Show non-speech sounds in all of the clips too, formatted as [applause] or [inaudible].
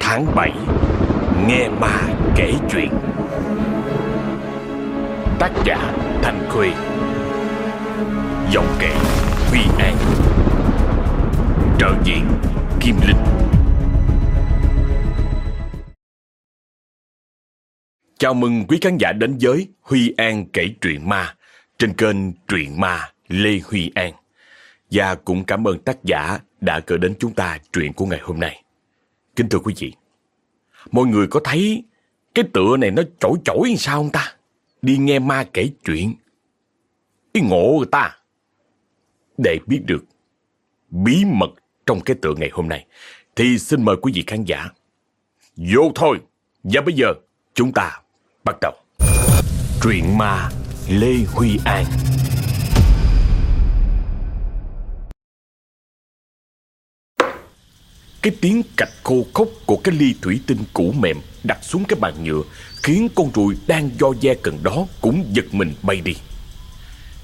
Tháng 7 Nghe ma kể chuyện Tác giả Thanh Khuê Giọng kể Huy An Trợ diện Kim Linh Chào mừng quý khán giả đến với Huy An kể truyện ma trên kênh Truyện Ma Lê Huy An. Và cũng cảm ơn tác giả đã gửi đến chúng ta truyện của ngày hôm nay. Kính thưa quý vị, mọi người có thấy cái tựa này nó chổi chổi sao không ta? Đi nghe ma kể chuyện. Ý ngộ người ta. Để biết được bí mật trong cái tựa ngày hôm nay, thì xin mời quý vị khán giả vô thôi. Và bây giờ chúng ta bắt đầu. Truyện ma Lê Huy An Cái tiếng cạch khô khốc của cái ly thủy tinh cũ mềm đặt xuống cái bàn nhựa khiến con ruồi đang do ve gần đó cũng giật mình bay đi.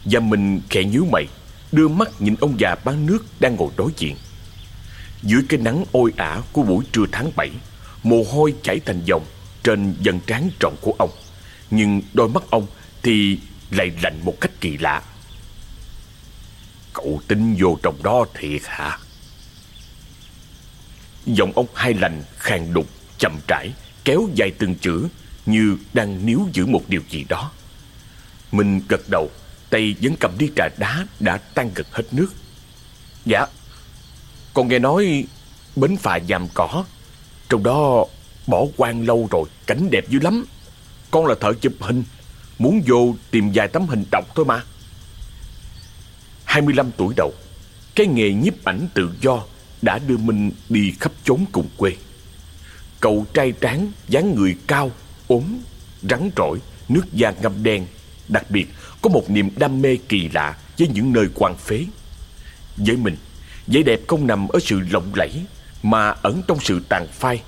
Và mình khẽ nhíu mày, đưa mắt nhìn ông già bán nước đang ngồi đối diện. Dưới cái nắng oi ả của buổi trưa tháng 7, mồ hôi chảy thành dòng trên dần trán tròn của ông. Nhưng đôi mắt ông thì lại lạnh một cách kỳ lạ. Cậu tính vô trong đó thiệt hả? Giọng ông hai lành khàn đục, chậm rãi, kéo dài từng chữ như đang níu giữ một điều gì đó. Mình gật đầu, tay vẫn cầm đi trà đá đã tan gật hết nước. Dạ, con nghe nói bến phà giàm cỏ, trong đó bỏ quan lâu rồi, cảnh đẹp dữ lắm. Con là thợ chụp hình, muốn vô tìm vài tấm hình độc thôi mà. 25 tuổi đầu, cái nghề nhiếp ảnh tự do đã đưa Minh đi khắp chốn cùng quê. Cậu trai tráng, dáng người cao, ốm, rắn rỏi, nước da ngâm đen. Đặc biệt, có một niềm đam mê kỳ lạ với những nơi quan phế. Với mình, vẻ đẹp không nằm ở sự lộng lẫy, mà ẩn trong sự tàn phai,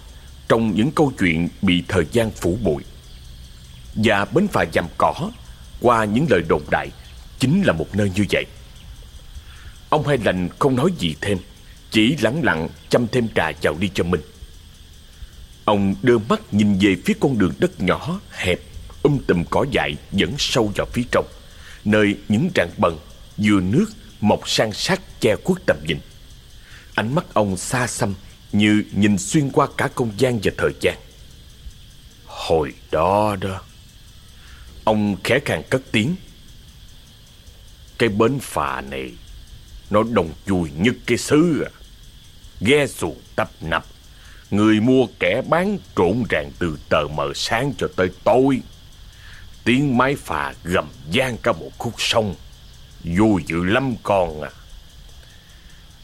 trong những câu chuyện bị thời gian phủ bụi. Và bến phà dằm cỏ, qua những lời đồn đại, chính là một nơi như vậy. Ông Hai Lành không nói gì thêm, chỉ lặng lặng chăm thêm trà chào đi cho mình. Ông đưa mắt nhìn về phía con đường đất nhỏ, hẹp, um tùm cỏ dại dẫn sâu vào phía trong, nơi những rạn bần, dừa nước mọc san sát che khuất tầm nhìn. Ánh mắt ông xa xăm như nhìn xuyên qua cả không gian và thời gian. Hồi đó đó, ông khẽ khàng cất tiếng. Cái bến phà này, nó đồng chui nhất cái xứ à. Ghe xuồng tấp nập, người mua kẻ bán trộn ràng từ tờ mờ sáng cho tới tối. Tiếng máy phà gầm gian cả một khúc sông, vui dữ lắm con à.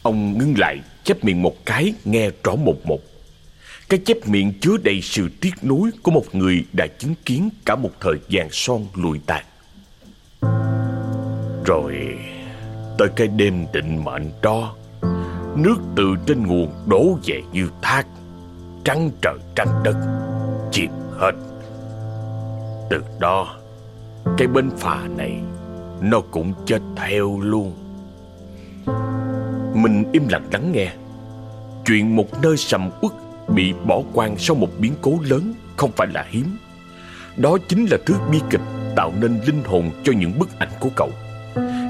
Ông ngưng lại, chép miệng một cái, nghe rõ một một. Cái chép miệng chứa đầy sự tiếc nuối của một người đã chứng kiến cả một thời gian son lùi tàn. Rồi tới cái đêm định mệnh đó, nước từ trên nguồn đổ về như thác, trắng trời trắng đất, chìm hết. Từ đó, cái bến phà này nó cũng chết theo luôn. Mình im lặng lắng nghe. Chuyện một nơi sầm uất bị bỏ quang sau một biến cố lớn không phải là hiếm. Đó chính là thứ bi kịch tạo nên linh hồn cho những bức ảnh của cậu.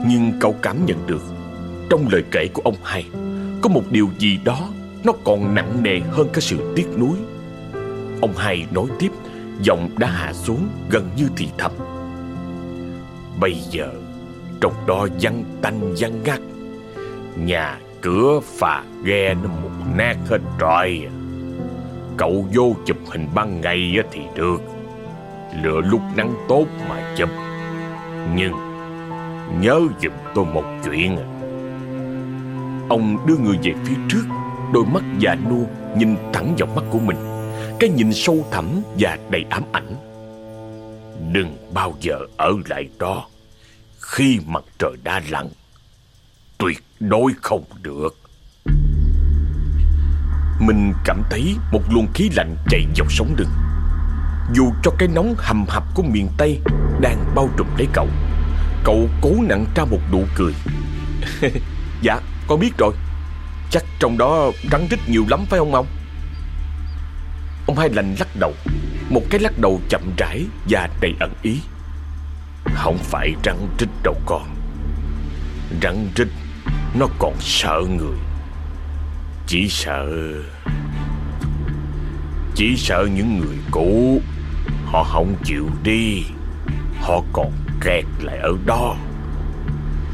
Nhưng cậu cảm nhận được trong lời kể của ông hai có một điều gì đó nó còn nặng nề hơn cái sự tiếc nuối. Ông hai nói tiếp, giọng đã hạ xuống gần như thì thầm. Bây giờ trong đó văng tanh văng ngắt, nhà cửa phà ghe nó mục nát hết rồi. Cậu vô chụp hình ban ngày thì được Lựa lúc nắng tốt mà chụp Nhưng Nhớ giùm tôi một chuyện à. Ông đưa người về phía trước, Đôi mắt già nua Nhìn thẳng vào mắt của mình. Cái nhìn sâu thẳm và đầy ám ảnh. Đừng bao giờ ở lại đó. Khi mặt trời đã lặn, Tuyệt đối không được. Mình cảm thấy một luồng khí lạnh chạy dọc sống lưng Dù cho cái nóng hầm hập của miền Tây Đang bao trùm lấy cậu Cậu cố nặng ra một nụ cười. [laughs] Dạ con biết rồi. Chắc trong đó rắn rít nhiều lắm, phải không ông? Ông Hai Lành lắc đầu. Một cái lắc đầu chậm rãi và đầy ẩn ý. Không phải rắn rít đâu con. Rắn rít, Nó còn sợ người. Chỉ sợ Chỉ sợ những người cũ. Họ không chịu đi. Họ còn kẹt lại ở đó.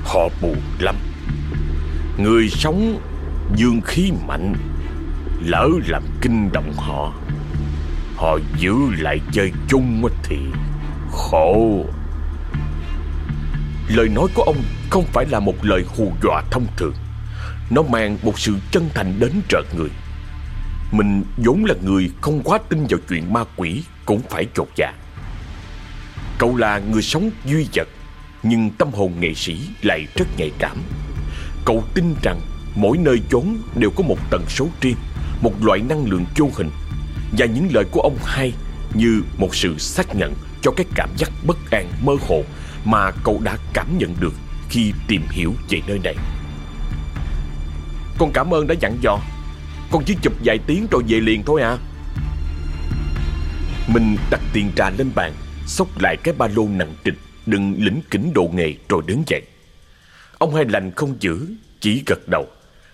Họ buồn lắm. Người sống dương khí mạnh, Lỡ làm kinh động họ Họ giữ lại chơi chung thì khổ. Lời nói của ông không phải là một lời hù dọa thông thường. Nó mang một sự chân thành đến trợt người. Mình vốn là người không quá tin vào chuyện ma quỷ Cũng phải chột dạ. Cậu là người sống duy vật, Nhưng tâm hồn nghệ sĩ lại rất nhạy cảm. Cậu tin rằng mỗi nơi chốn đều có một tần số riêng Một loại năng lượng vô hình Và những lời của ông hai như một sự xác nhận cho cái cảm giác bất an mơ hồ mà cậu đã cảm nhận được khi tìm hiểu về nơi này. Con cảm ơn đã dặn dò. Con chỉ chụp vài tiếng rồi về liền thôi à. Mình đặt tiền trà lên bàn, xốc lại cái ba lô nặng trịch, đựng lĩnh kính đồ nghề rồi đứng dậy. Ông hai lành không giữ, chỉ gật đầu,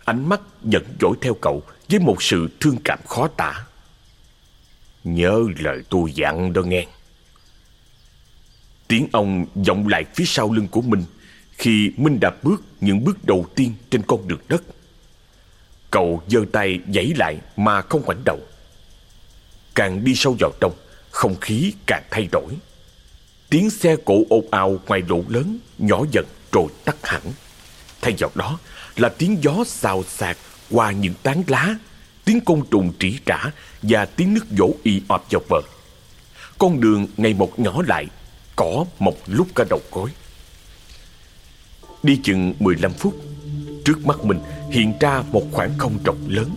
ánh mắt dẫn dỗi theo cậu với một sự thương cảm khó tả. Nhớ lời tôi dặn đó nghe. Tiếng ông vọng lại phía sau lưng của Minh khi Minh đạp bước những bước đầu tiên trên con đường đất. Cậu giơ tay giãy lại mà không ngoảnh đầu. Càng đi sâu vào trong, không khí càng thay đổi. Tiếng xe cộ ồn ào ngoài lộ lớn nhỏ dần rồi tắt hẳn. Thay vào đó là tiếng gió xào xạc qua những tán lá, tiếng côn trùng trĩ trả và tiếng nước dỗ y ọp vào bờ. Con đường ngày một nhỏ lại, cỏ một lúc cả đầu cối. Đi chừng 15 phút, trước mắt mình hiện ra một khoảng không rộng lớn,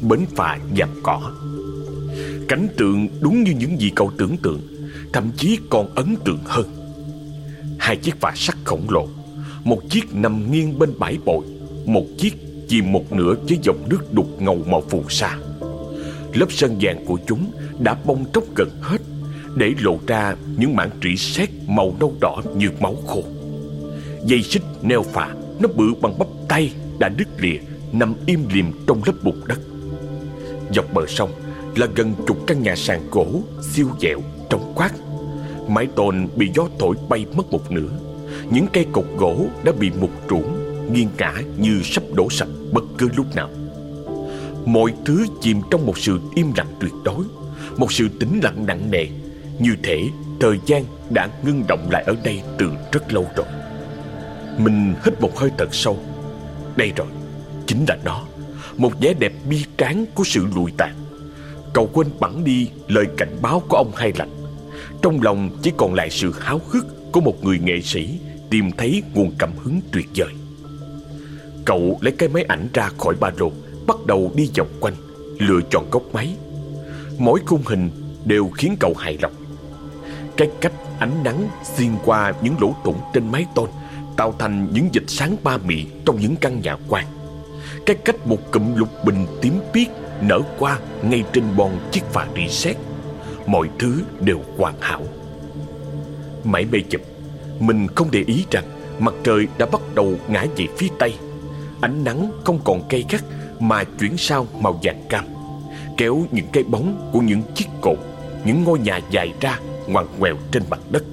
bến phà dặm cỏ. Cảnh tượng đúng như những gì cậu tưởng tượng, thậm chí còn ấn tượng hơn. Hai chiếc phà sắt khổng lồ, một chiếc nằm nghiêng bên bãi bồi, một chiếc chìm một nửa với dòng nước đục ngầu màu phù sa. Lớp sân vàng của chúng đã bong tróc gần hết, để lộ ra những mảng trĩ sét màu nâu đỏ như máu khô. Dây xích neo phà nó bự bằng bắp tay đã đứt lìa nằm im lìm trong lớp bùn đất. Dọc bờ sông là gần chục căn nhà sàn gỗ siêu dẹo trong quát. Mái tôn bị gió thổi bay mất một nửa. Những cây cột gỗ đã bị mục trũng, nghiêng ngả như sắp đổ sập bất cứ lúc nào. Mọi thứ chìm trong một sự im lặng tuyệt đối, một sự tĩnh lặng nặng nề, như thể thời gian đã ngưng động lại ở đây từ rất lâu rồi. Mình hít một hơi thật sâu. Đây rồi, chính là nó, một vẻ đẹp bi tráng của sự lùi tàn. Cậu quên bẵng đi lời cảnh báo của ông Hai Lạnh. Trong lòng chỉ còn lại sự háo hức của một người nghệ sĩ tìm thấy nguồn cảm hứng tuyệt vời. Cậu lấy cái máy ảnh ra khỏi ba lô, bắt đầu đi vòng quanh, lựa chọn góc máy. Mỗi khung hình đều khiến cậu hài lòng. Cái cách ánh nắng xuyên qua những lỗ thủng trên mái tôn tạo thành những dịch sáng ba mị trong những căn nhà quan. Cái cách một cụm lục bình tím biếc nở qua ngay trên bòn chiếc phà đi xét. Mọi thứ đều hoàn hảo. Mãi mê chụp, mình không để ý rằng mặt trời đã bắt đầu ngã về phía tây. Ánh nắng không còn cay gắt mà chuyển sang màu vàng cam, kéo những cái bóng của những chiếc cột, những ngôi nhà dài ra ngoằn ngoèo trên mặt đất.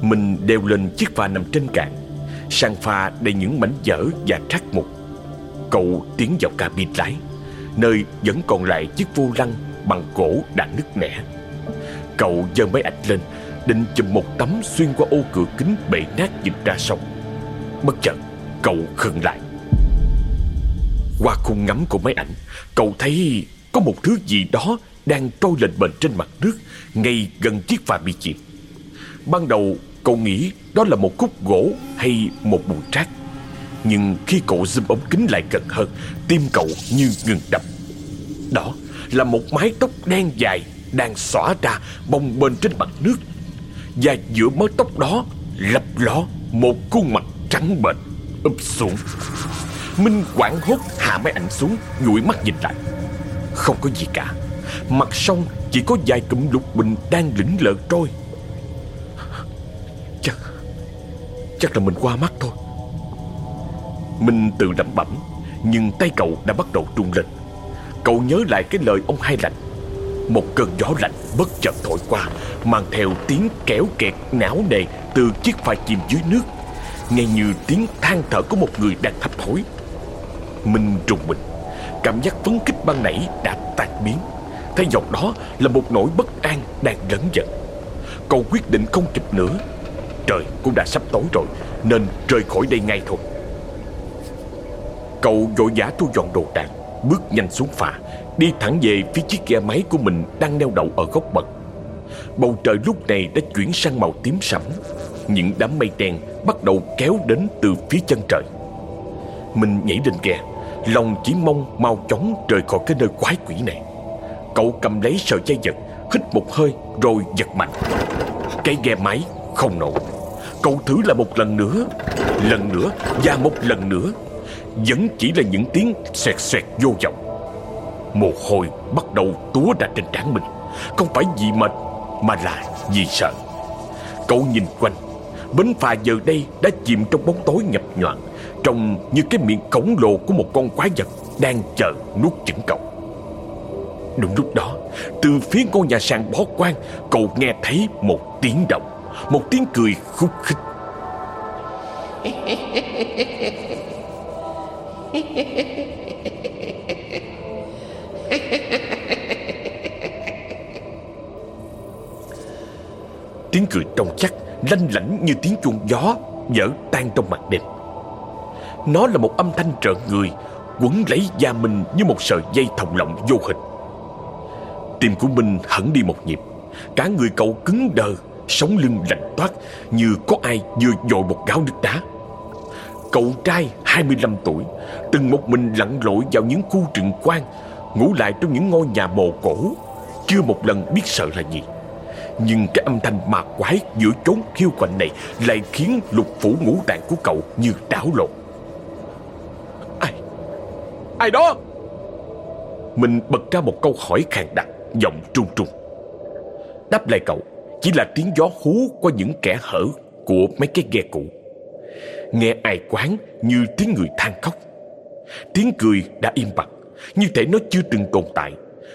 Mình đeo lên chiếc phà nằm trên cạn, sàn phà đầy những mảnh vỡ và rác mục. Cậu tiến vào cabin lái, nơi vẫn còn lại chiếc vô lăng bằng gỗ đã nứt nẻ. Cậu giơ máy ảnh lên, định chụp một tấm xuyên qua ô cửa kính bể nát nhìn ra sông. Bất chợt, cậu khựng lại. Qua khung ngắm của máy ảnh, cậu thấy có một thứ gì đó đang trôi lên bền trên mặt nước ngay gần chiếc phà bị chìm. Ban đầu cậu nghĩ đó là một khúc gỗ hay một bụi trác. Nhưng khi cậu zoom ống kính lại gần hơn, tim cậu như ngừng đập. Đó là một mái tóc đen dài đang xõa ra bồng bềnh trên mặt nước. Và giữa mớ tóc đó lấp ló một khuôn mặt trắng bệch úp xuống. Minh quảng hốt hạ máy ảnh xuống, dụi mắt nhìn lại. Không có gì cả, Mặt sông chỉ có vài cụm lục bình đang lững lờ trôi Chắc Chắc là mình qua mắt thôi Minh tự lẩm bẩm Nhưng tay cậu đã bắt đầu run lên Cậu nhớ lại cái lời ông hai lạnh Một cơn gió lạnh bất chợt thổi qua, Mang theo tiếng kéo kẹt não nề Từ chiếc phai chìm dưới nước. Nghe như tiếng than thở của một người đang thấp thối. Minh trùng mình, Cảm giác phấn khích ban nãy đã tan biến. Thay vào đó là một nỗi bất an đang lớn dần. Cậu quyết định không kịp nữa. Trời cũng đã sắp tối rồi, Nên rời khỏi đây ngay thôi. Cậu vội vã thu dọn đồ đạc. Bước nhanh xuống phà, Đi thẳng về phía chiếc ghe máy của mình Đang neo đậu ở góc bậc. Bầu trời lúc này đã chuyển sang màu tím sẫm, Những đám mây đen bắt đầu kéo đến từ phía chân trời. Mình nhảy lên ghe, Lòng chỉ mong mau chóng rời khỏi cái nơi quái quỷ này. Cậu cầm lấy sợi dây giật, Hít một hơi rồi giật mạnh. Cái ghe máy không nổ. Cậu thử lại một lần nữa Lần nữa và một lần nữa. Vẫn chỉ là những tiếng xoẹt xoẹt vô vọng. Mồ hôi bắt đầu túa ra trên trán mình. Không phải vì mệt Mà là vì sợ. Cậu nhìn quanh. Bến phà giờ đây đã chìm trong bóng tối nhập nhoạng, Trông như cái miệng khổng lồ của một con quái vật Đang chờ nuốt chửng cậu. Đúng lúc đó, Từ phía ngôi nhà sàn bó quan, Cậu nghe thấy một tiếng động, Một tiếng cười khúc khích. [laughs] Tiếng cười trong chắc, Lanh lảnh như tiếng chuông gió Dở tan trong mặt đêm. Nó là một âm thanh trợn người, Quấn lấy da mình như một sợi dây thòng lọng vô hình. Tim của mình hẳn đi một nhịp, Cả người cậu cứng đờ, Sống lưng lạnh toát, Như có ai vừa dội một gáo nước đá. Cậu trai 25 tuổi, Từng một mình lặn lội vào những khu trường quan, Ngủ lại trong những ngôi nhà mồ cổ. Chưa một lần biết sợ là gì. Nhưng cái âm thanh ma quái giữa chốn khiêu quạnh này Lại khiến lục phủ ngũ tạng của cậu như đảo lộn. Ai? Ai đó? Mình bật ra một câu hỏi khàn đặc, Giọng trung trung. Đáp lại cậu, Chỉ là tiếng gió hú qua những kẻ hở Của mấy cái ghe cũ. Nghe ai quán như tiếng người than khóc. Tiếng cười đã im bặt. Như thể nó chưa từng tồn tại.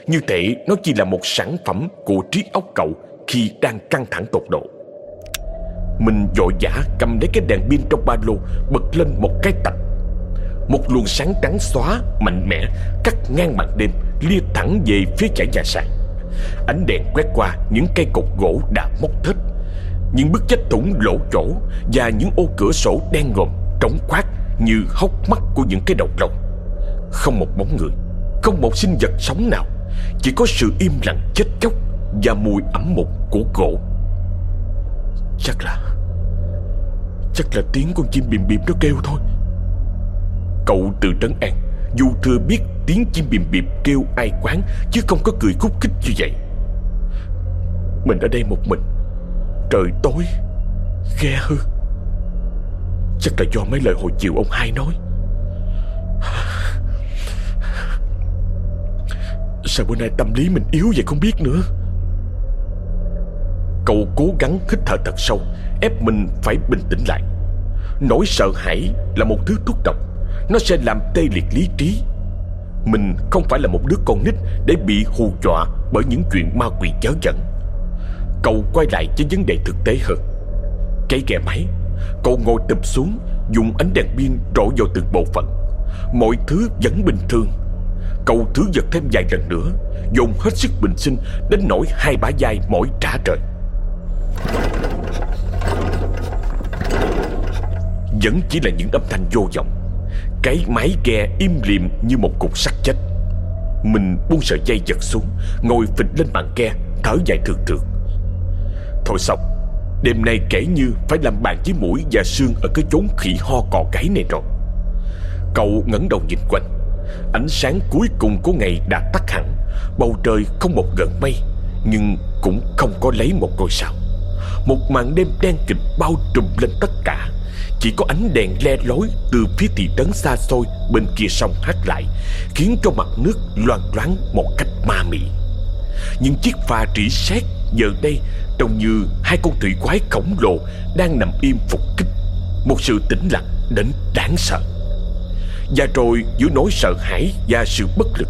Như thể nó chỉ là một sản phẩm Của trí óc cậu Khi đang căng thẳng tột độ. Mình vội vã cầm lấy cái đèn pin trong ba lô, Bật lên một cái tạch. Một luồng sáng trắng xóa, Mạnh mẽ, Cắt ngang mặt đêm, Lia thẳng về phía chảy nhà sàn. Ánh đèn quét qua những cây cột gỗ đã mốc thết những bức chết thủng lỗ chỗ Và những ô cửa sổ đen ngòm, Trống khoát như hốc mắt của những cái đầu lâu Không một bóng người, Không một sinh vật sống nào, Chỉ có sự im lặng, chết chóc Và mùi ẩm mục của gỗ. Chắc là Chắc là tiếng con chim bìm bìm nó kêu thôi. Cậu tự trấn an, Dù thừa biết tiếng chim bìm bìm kêu ai quán, Chứ không có cười khúc khích như vậy. Mình ở đây một mình Trời tối, Ghe hư. Chắc là do mấy lời hồi chiều ông hai nói. Sao bữa nay tâm lý mình yếu vậy không biết nữa? Cậu cố gắng hít thở thật sâu, Ép mình phải bình tĩnh lại. Nỗi sợ hãi là một thứ thuốc độc, Nó sẽ làm tê liệt lý trí. Mình không phải là một đứa con nít Để bị hù dọa bởi những chuyện ma quỷ chớ giận. Cậu quay lại với vấn đề thực tế hơn. Cái ghe máy, Cậu ngồi tập xuống, Dùng ánh đèn pin rọi vào từng bộ phận. Mọi thứ vẫn bình thường. Cậu thứ giật thêm vài lần nữa, Dùng hết sức bình sinh, Đến nỗi hai bả vai mỏi trả trời. Vẫn chỉ là những âm thanh vô vọng. Cái máy ghe im liềm như một cục sắt chết. Mình buông sợi dây giật xuống, Ngồi phịch lên bàn ghe, Thở dài thường thường Thôi xong. Đêm nay kể như phải làm bạn với mũi và xương Ở cái chốn khỉ ho cò gáy này rồi. Cậu ngẩng đầu nhìn quanh. Ánh sáng cuối cùng của ngày đã tắt hẳn. Bầu trời không một gợn mây, Nhưng cũng không có lấy một ngôi sao. Một màn đêm đen kịch bao trùm lên tất cả. Chỉ có ánh đèn le lối từ phía thị trấn xa xôi bên kia sông hát lại, Khiến cho mặt nước loàn loáng một cách ma mị. Những chiếc phà rỉ sét giờ đây trông như hai con thủy quái khổng lồ đang nằm im phục kích. Một sự tĩnh lặng đến đáng sợ. Và rồi giữa nỗi sợ hãi và sự bất lực,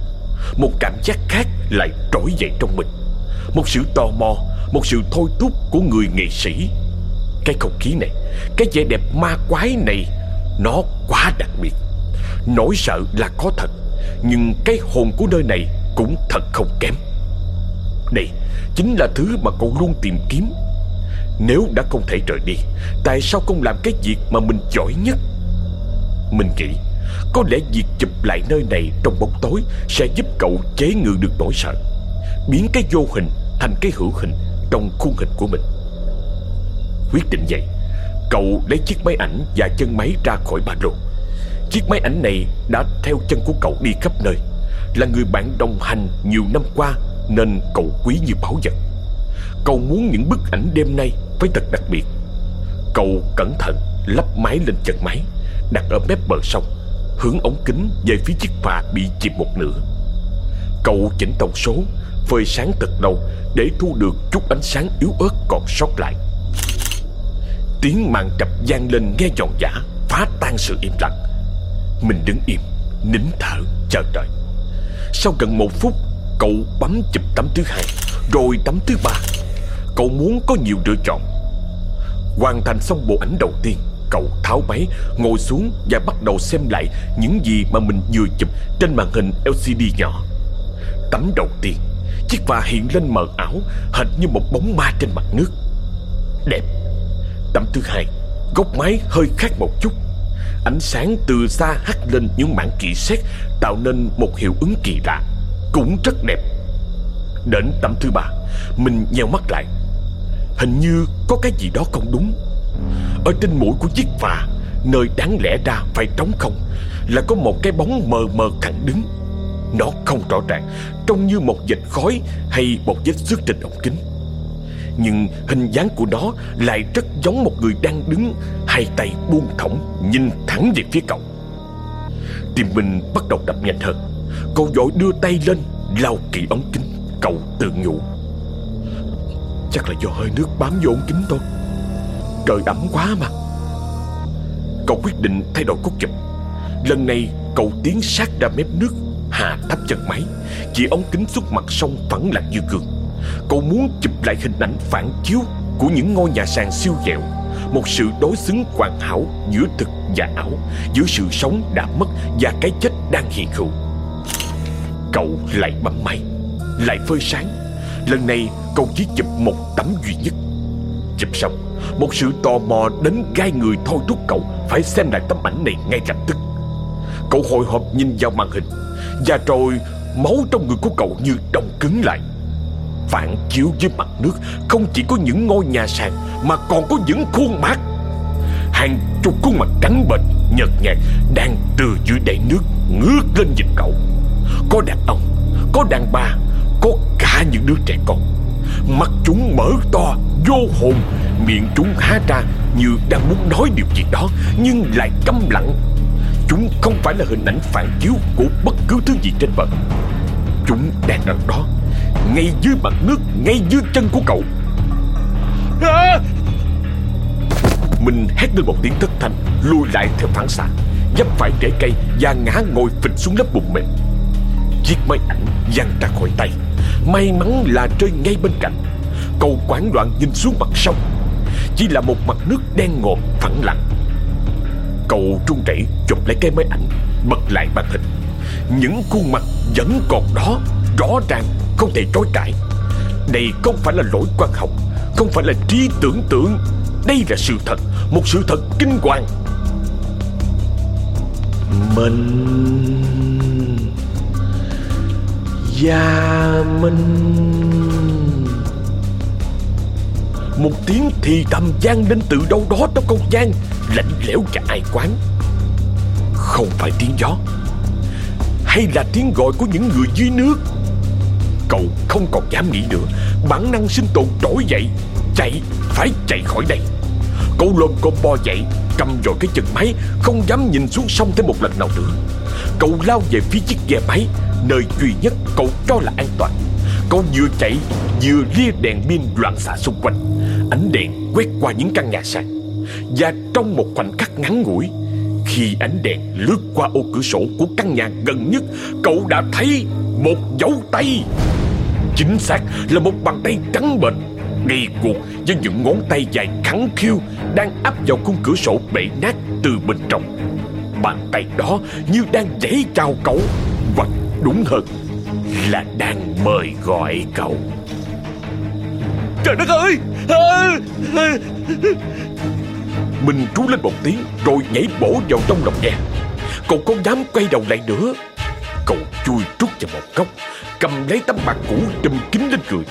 một cảm giác khác lại trỗi dậy trong mình. Một sự tò mò, một sự thôi thúc của người nghệ sĩ. Cái không khí này, cái vẻ đẹp ma quái này, nó quá đặc biệt. Nỗi sợ là có thật, nhưng cái hồn của nơi này cũng thật không kém. Đây chính là thứ mà cậu luôn tìm kiếm. Nếu đã không thể rời đi, Tại sao không làm cái việc mà mình giỏi nhất? Mình nghĩ, Có lẽ việc chụp lại nơi này trong bóng tối Sẽ giúp cậu chế ngự được nỗi sợ, Biến cái vô hình thành cái hữu hình Trong khuôn hình của mình. Quyết định vậy, Cậu lấy chiếc máy ảnh và chân máy ra khỏi ba lô. Chiếc máy ảnh này đã theo chân của cậu đi khắp nơi, Là người bạn đồng hành nhiều năm qua nên cậu quý như bảo vật. Cậu muốn những bức ảnh đêm nay Phải thật đặc biệt. Cậu cẩn thận lắp máy lên chân máy, Đặt ở mép bờ sông, Hướng ống kính về phía chiếc phà bị chìm một nửa. Cậu chỉnh tổng số, Phơi sáng thật lâu Để thu được chút ánh sáng yếu ớt còn sót lại. Tiếng màn trập gian lên nghe giòn giả Phá tan sự im lặng. Mình đứng im, Nín thở, chờ đợi. Sau gần một phút Cậu bấm chụp tấm thứ hai, Rồi tấm thứ ba. Cậu muốn có nhiều lựa chọn. Hoàn thành xong bộ ảnh đầu tiên, Cậu tháo máy, Ngồi xuống và bắt đầu xem lại Những gì mà mình vừa chụp Trên màn hình LCD nhỏ. Tấm đầu tiên, Chiếc phà hiện lên mờ ảo, Hệt như một bóng ma trên mặt nước. Đẹp. Tấm thứ hai, Góc máy hơi khác một chút. Ánh sáng từ xa hắt lên những mảng kỹ xét Tạo nên một hiệu ứng kỳ lạ cũng rất đẹp. Đến tấm thứ ba, Mình nheo mắt lại. Hình như có cái gì đó không đúng. Ở trên mũi của chiếc phà, Nơi đáng lẽ ra phải trống không, Là có một cái bóng mờ mờ thẳng đứng. Nó không rõ ràng, Trông như một vệt khói Hay một vết xước trên ống kính. Nhưng hình dáng của nó Lại rất giống một người đang đứng, Hai tay buông thõng Nhìn thẳng về phía cậu. Tim mình bắt đầu đập nhanh hơn. Cậu vội đưa tay lên, lau kỳ ống kính Cậu tự nhủ Chắc là do hơi nước bám vô ống kính thôi. Trời ẩm quá mà. Cậu quyết định thay đổi cốt chụp. Lần này, cậu tiến sát ra mép nước Hà thấp chân máy. Chỉ ống kính xuất mặt sông phẳng lặng như gương. Cậu muốn chụp lại hình ảnh phản chiếu Của những ngôi nhà sàn siêu dẹo Một sự đối xứng hoàn hảo Giữa thực và ảo, Giữa sự sống đã mất Và cái chết đang hiện hữu. Cậu lại bấm máy Lại phơi sáng. Lần này, cậu chỉ chụp một tấm duy nhất. Chụp xong, Một sự tò mò đến gai người thôi thúc cậu Phải xem lại tấm ảnh này ngay lập tức. Cậu hồi hộp nhìn vào màn hình, Và rồi máu trong người của cậu như đông cứng lại. Phản chiếu dưới mặt nước Không chỉ có những ngôi nhà sàn, Mà còn có những khuôn mặt Hàng chục khuôn mặt trắng bệch Nhợt nhạt Đang từ dưới đáy nước Ngước lên nhìn cậu có đàn ông, Có đàn bà, Có cả những đứa trẻ con. Mắt chúng mở to, Vô hồn, Miệng chúng há ra Như đang muốn nói điều gì đó, Nhưng lại câm lặng. Chúng không phải là hình ảnh phản chiếu Của bất cứ thứ gì trên bờ. Chúng đang ở đó, Ngay dưới mặt nước, Ngay dưới chân của cậu. À! Mình hét lên một tiếng thất thanh, Lùi lại theo phản xạ, Dấp phải rễ cây Và ngã ngồi phịch xuống lớp bùn mềm. Chiếc máy ảnh văng ra khỏi tay. May mắn là rơi ngay bên cạnh. Cậu quán loạn nhìn xuống mặt sông. Chỉ là một mặt nước đen ngòm phẳng lặng. Cậu trung rẩy chụp lấy cái máy ảnh, Bật lại màn hình. Những khuôn mặt vẫn còn đó, Rõ ràng, không thể chối cãi Đây không phải là lỗi quan học, Không phải là trí tưởng tượng. Đây là sự thật, Một sự thật kinh hoàng. Mình Gia Minh. Một tiếng thì thầm vang lên từ đâu đó trong không gian Lạnh lẽo cả ai quán. Không phải tiếng gió Hay là tiếng gọi của những người dưới nước. Cậu không còn dám nghĩ nữa Bản năng sinh tồn trỗi dậy Chạy, phải chạy khỏi đây. Cậu lồm cồm bò dậy Cầm rồi cái chân máy Không dám nhìn xuống sông thêm một lần nào nữa. Cậu lao về phía chiếc ghe máy Nơi duy nhất cậu cho là an toàn. Cậu vừa chạy, vừa lia đèn pin loạn xạ xung quanh. Ánh đèn quét qua những căn nhà sàn. Và trong một khoảnh khắc ngắn ngủi, Khi ánh đèn lướt qua ô cửa sổ của căn nhà gần nhất, Cậu đã thấy một dấu tay. Chính xác là một bàn tay trắng bệch Đầy cuộc với những ngón tay dài khẳng khiu Đang áp vào khung cửa sổ bể nát từ bên trong. Bàn tay đó như đang giãy chào cậu đúng hơn là đang mời gọi cậu. Trời đất ơi! Mình trú lên một tiếng Rồi nhảy bổ vào trong lòng nhà Cậu không dám quay đầu lại nữa. Cậu chui trút vào một góc, Cầm lấy tấm bạc cũ trùm kín lên người.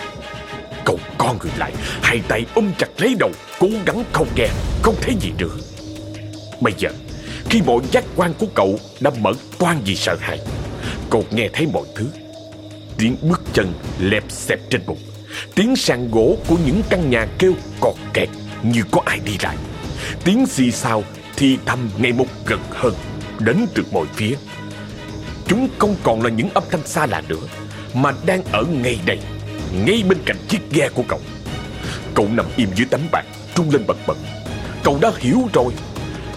Cậu con người lại, Hai tay ôm chặt lấy đầu, Cố gắng không nghe, Không thấy gì nữa. Bây giờ, Khi mọi giác quan của cậu đã mở toan vì sợ hãi Cậu nghe thấy mọi thứ. Tiếng bước chân lẹp xẹp trên bụng. Tiếng sàn gỗ của những căn nhà kêu cọt kẹt Như có ai đi lại. Tiếng xì xào thì thầm ngày một gần hơn, Đến từ mọi phía. Chúng không còn là những âm thanh xa lạ nữa, Mà đang ở ngay đây, Ngay bên cạnh chiếc ghe của cậu. Cậu nằm im dưới tấm bạc, Trung lên bật bật. Cậu đã hiểu rồi,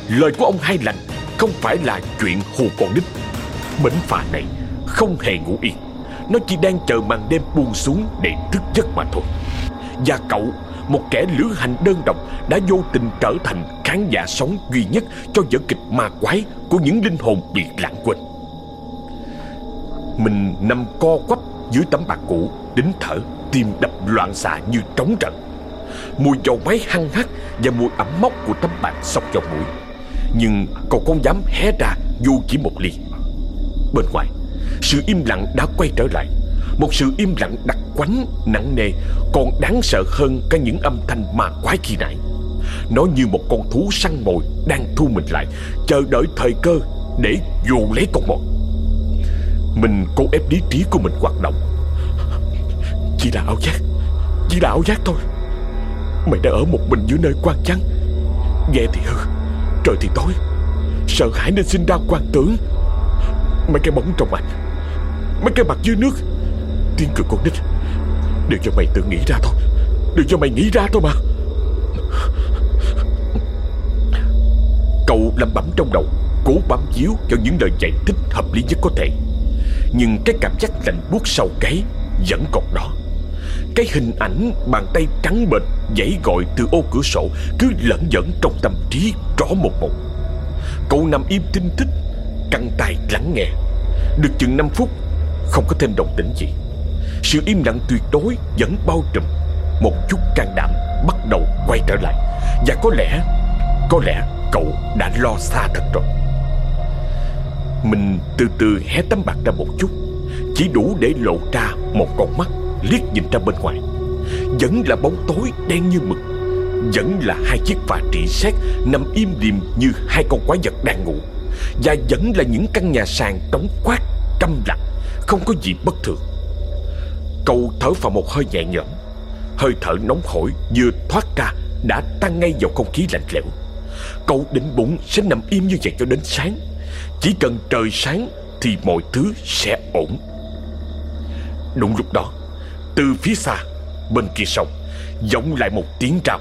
Lời của ông hai lành Không phải là chuyện hù con nít. Bến phà này không hề ngủ yên. Nó chỉ đang chờ màn đêm buông xuống để thức giấc mà thôi. Và cậu, Một kẻ lữ hành đơn độc, Đã vô tình trở thành khán giả sống duy nhất Cho vở kịch ma quái Của những linh hồn bị lãng quên. Mình nằm co quắp dưới tấm bạc cũ Đính thở, Tim đập loạn xạ như trống trận. Mùi dầu máy hăng hắc Và mùi ẩm mốc của tấm bạc sọc vào mũi. Nhưng cậu không dám hé ra, Dù chỉ một ly. Bên ngoài sự im lặng đã quay trở lại. Một sự im lặng đặc quánh, nặng nề, Còn đáng sợ hơn cả những âm thanh ma quái khi nãy. Nó như một con thú săn mồi Đang thu mình lại, Chờ đợi thời cơ Để dù lấy con mồi. Mình cố ép lý trí của mình hoạt động. Chỉ là ảo giác, Chỉ là ảo giác thôi. Mày đã ở một mình giữa nơi quan trắng. Nghe thì hư, Trời thì tối. Sợ hãi nên sinh ra quan tưởng. Mấy cái bóng trong ảnh Mấy cái mặt dưới nước, Tiếng cười con nít. Đều cho mày tự nghĩ ra thôi, Đều cho mày nghĩ ra thôi mà. Cậu lẩm bẩm trong đầu, Cố bám chiếu cho những lời giải thích hợp lý nhất có thể. Nhưng cái cảm giác lạnh buốt sau cái Vẫn còn đó. Cái hình ảnh bàn tay trắng bệch Dãy gọi từ ô cửa sổ Cứ lẫn dẫn trong tâm trí rõ một một. Cậu nằm im tinh thích Căng tay lắng nghe. Được chừng 5 phút, Không có thêm động tĩnh gì. Sự im lặng tuyệt đối vẫn bao trùm. Một chút can đảm bắt đầu quay trở lại. Và có lẽ Có lẽ cậu đã lo xa thật rồi. Mình từ từ hé tấm bạc ra một chút. Chỉ đủ để lộ ra một con mắt Liếc nhìn ra bên ngoài. Vẫn là bóng tối đen như mực. Vẫn là hai chiếc phà trị xét Nằm im điềm như hai con quái vật đang ngủ. Và vẫn là những căn nhà sàn đóng quát Câm lặng, Không có gì bất thường. Cậu thở vào một hơi nhẹ nhõm. Hơi thở nóng hổi vừa thoát ra Đã tăng ngay vào không khí lạnh lẽo. Cậu định bụng sẽ nằm im như vậy cho đến sáng. Chỉ cần trời sáng Thì mọi thứ sẽ ổn. Đúng lúc đó, Từ phía xa, Bên kia sông, vọng lại một tiếng trào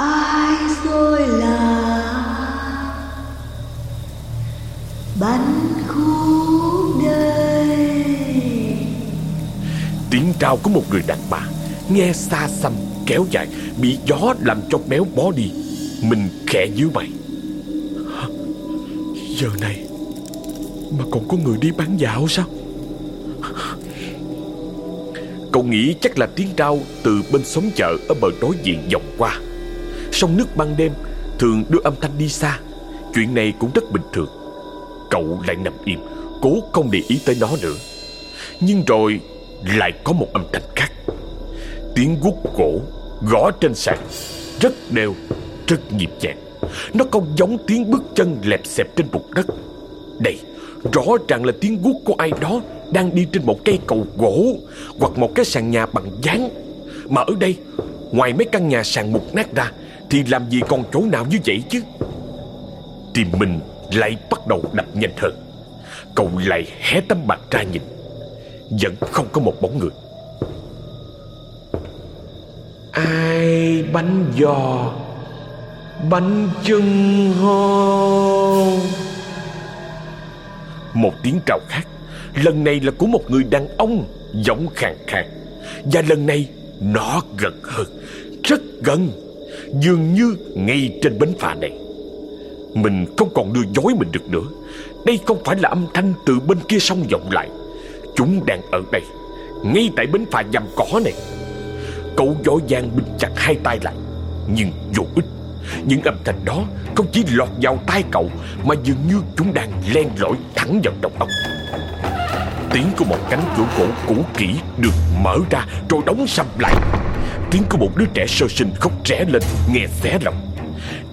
ai rồi là bánh khúc đời. Tiếng trao của một người đàn bà Nghe xa xăm, kéo dài, Bị gió làm cho béo bó đi. Mình khẽ nhíu mày. Giờ này Mà còn có người đi bán dạo sao? Cậu nghĩ chắc là tiếng trao Từ bên xóm chợ Ở bờ đối diện dọc qua. Sông nước ban đêm Thường đưa âm thanh đi xa. Chuyện này cũng rất bình thường. Cậu lại nằm im, Cố không để ý tới nó nữa. Nhưng rồi lại có một âm thanh khác. Tiếng guốc gỗ Gõ trên sàn, Rất đều, Rất nhịp nhàng. Nó không giống tiếng bước chân lẹp xẹp trên bụng đất. Đây, Rõ ràng là tiếng guốc của ai đó Đang đi trên một cây cầu gỗ Hoặc một cái sàn nhà bằng dáng. Mà ở đây, Ngoài mấy căn nhà sàn mục nát ra, Thì làm gì còn chỗ nào như vậy chứ? Tìm mình lại bắt đầu đập nhanh hơn. Cậu lại hé tấm mặt ra nhìn, vẫn không có một bóng người. Ai bánh giò, bánh chân hô. Một tiếng trào khác, lần này là của một người đàn ông, giọng khàn khàn. Và lần này nó gần hơn, rất gần, dường như ngay trên bến phà này. Mình không còn đưa dối mình được nữa. Đây không phải là âm thanh từ bên kia sông vọng lại. Chúng đang ở đây, Ngay tại bến phà dầm cỏ này. Cậu võ giang bình chặt hai tay lại, Nhưng vô ích. Những âm thanh đó không chỉ lọt vào tai cậu, Mà dường như chúng đang len lỏi thẳng vào đầu óc Tiếng của một cánh cửa gỗ cũ kỹ được mở ra rồi đóng sầm lại. Tiếng của một đứa trẻ sơ sinh khóc trẻ lên, nghe xé lòng.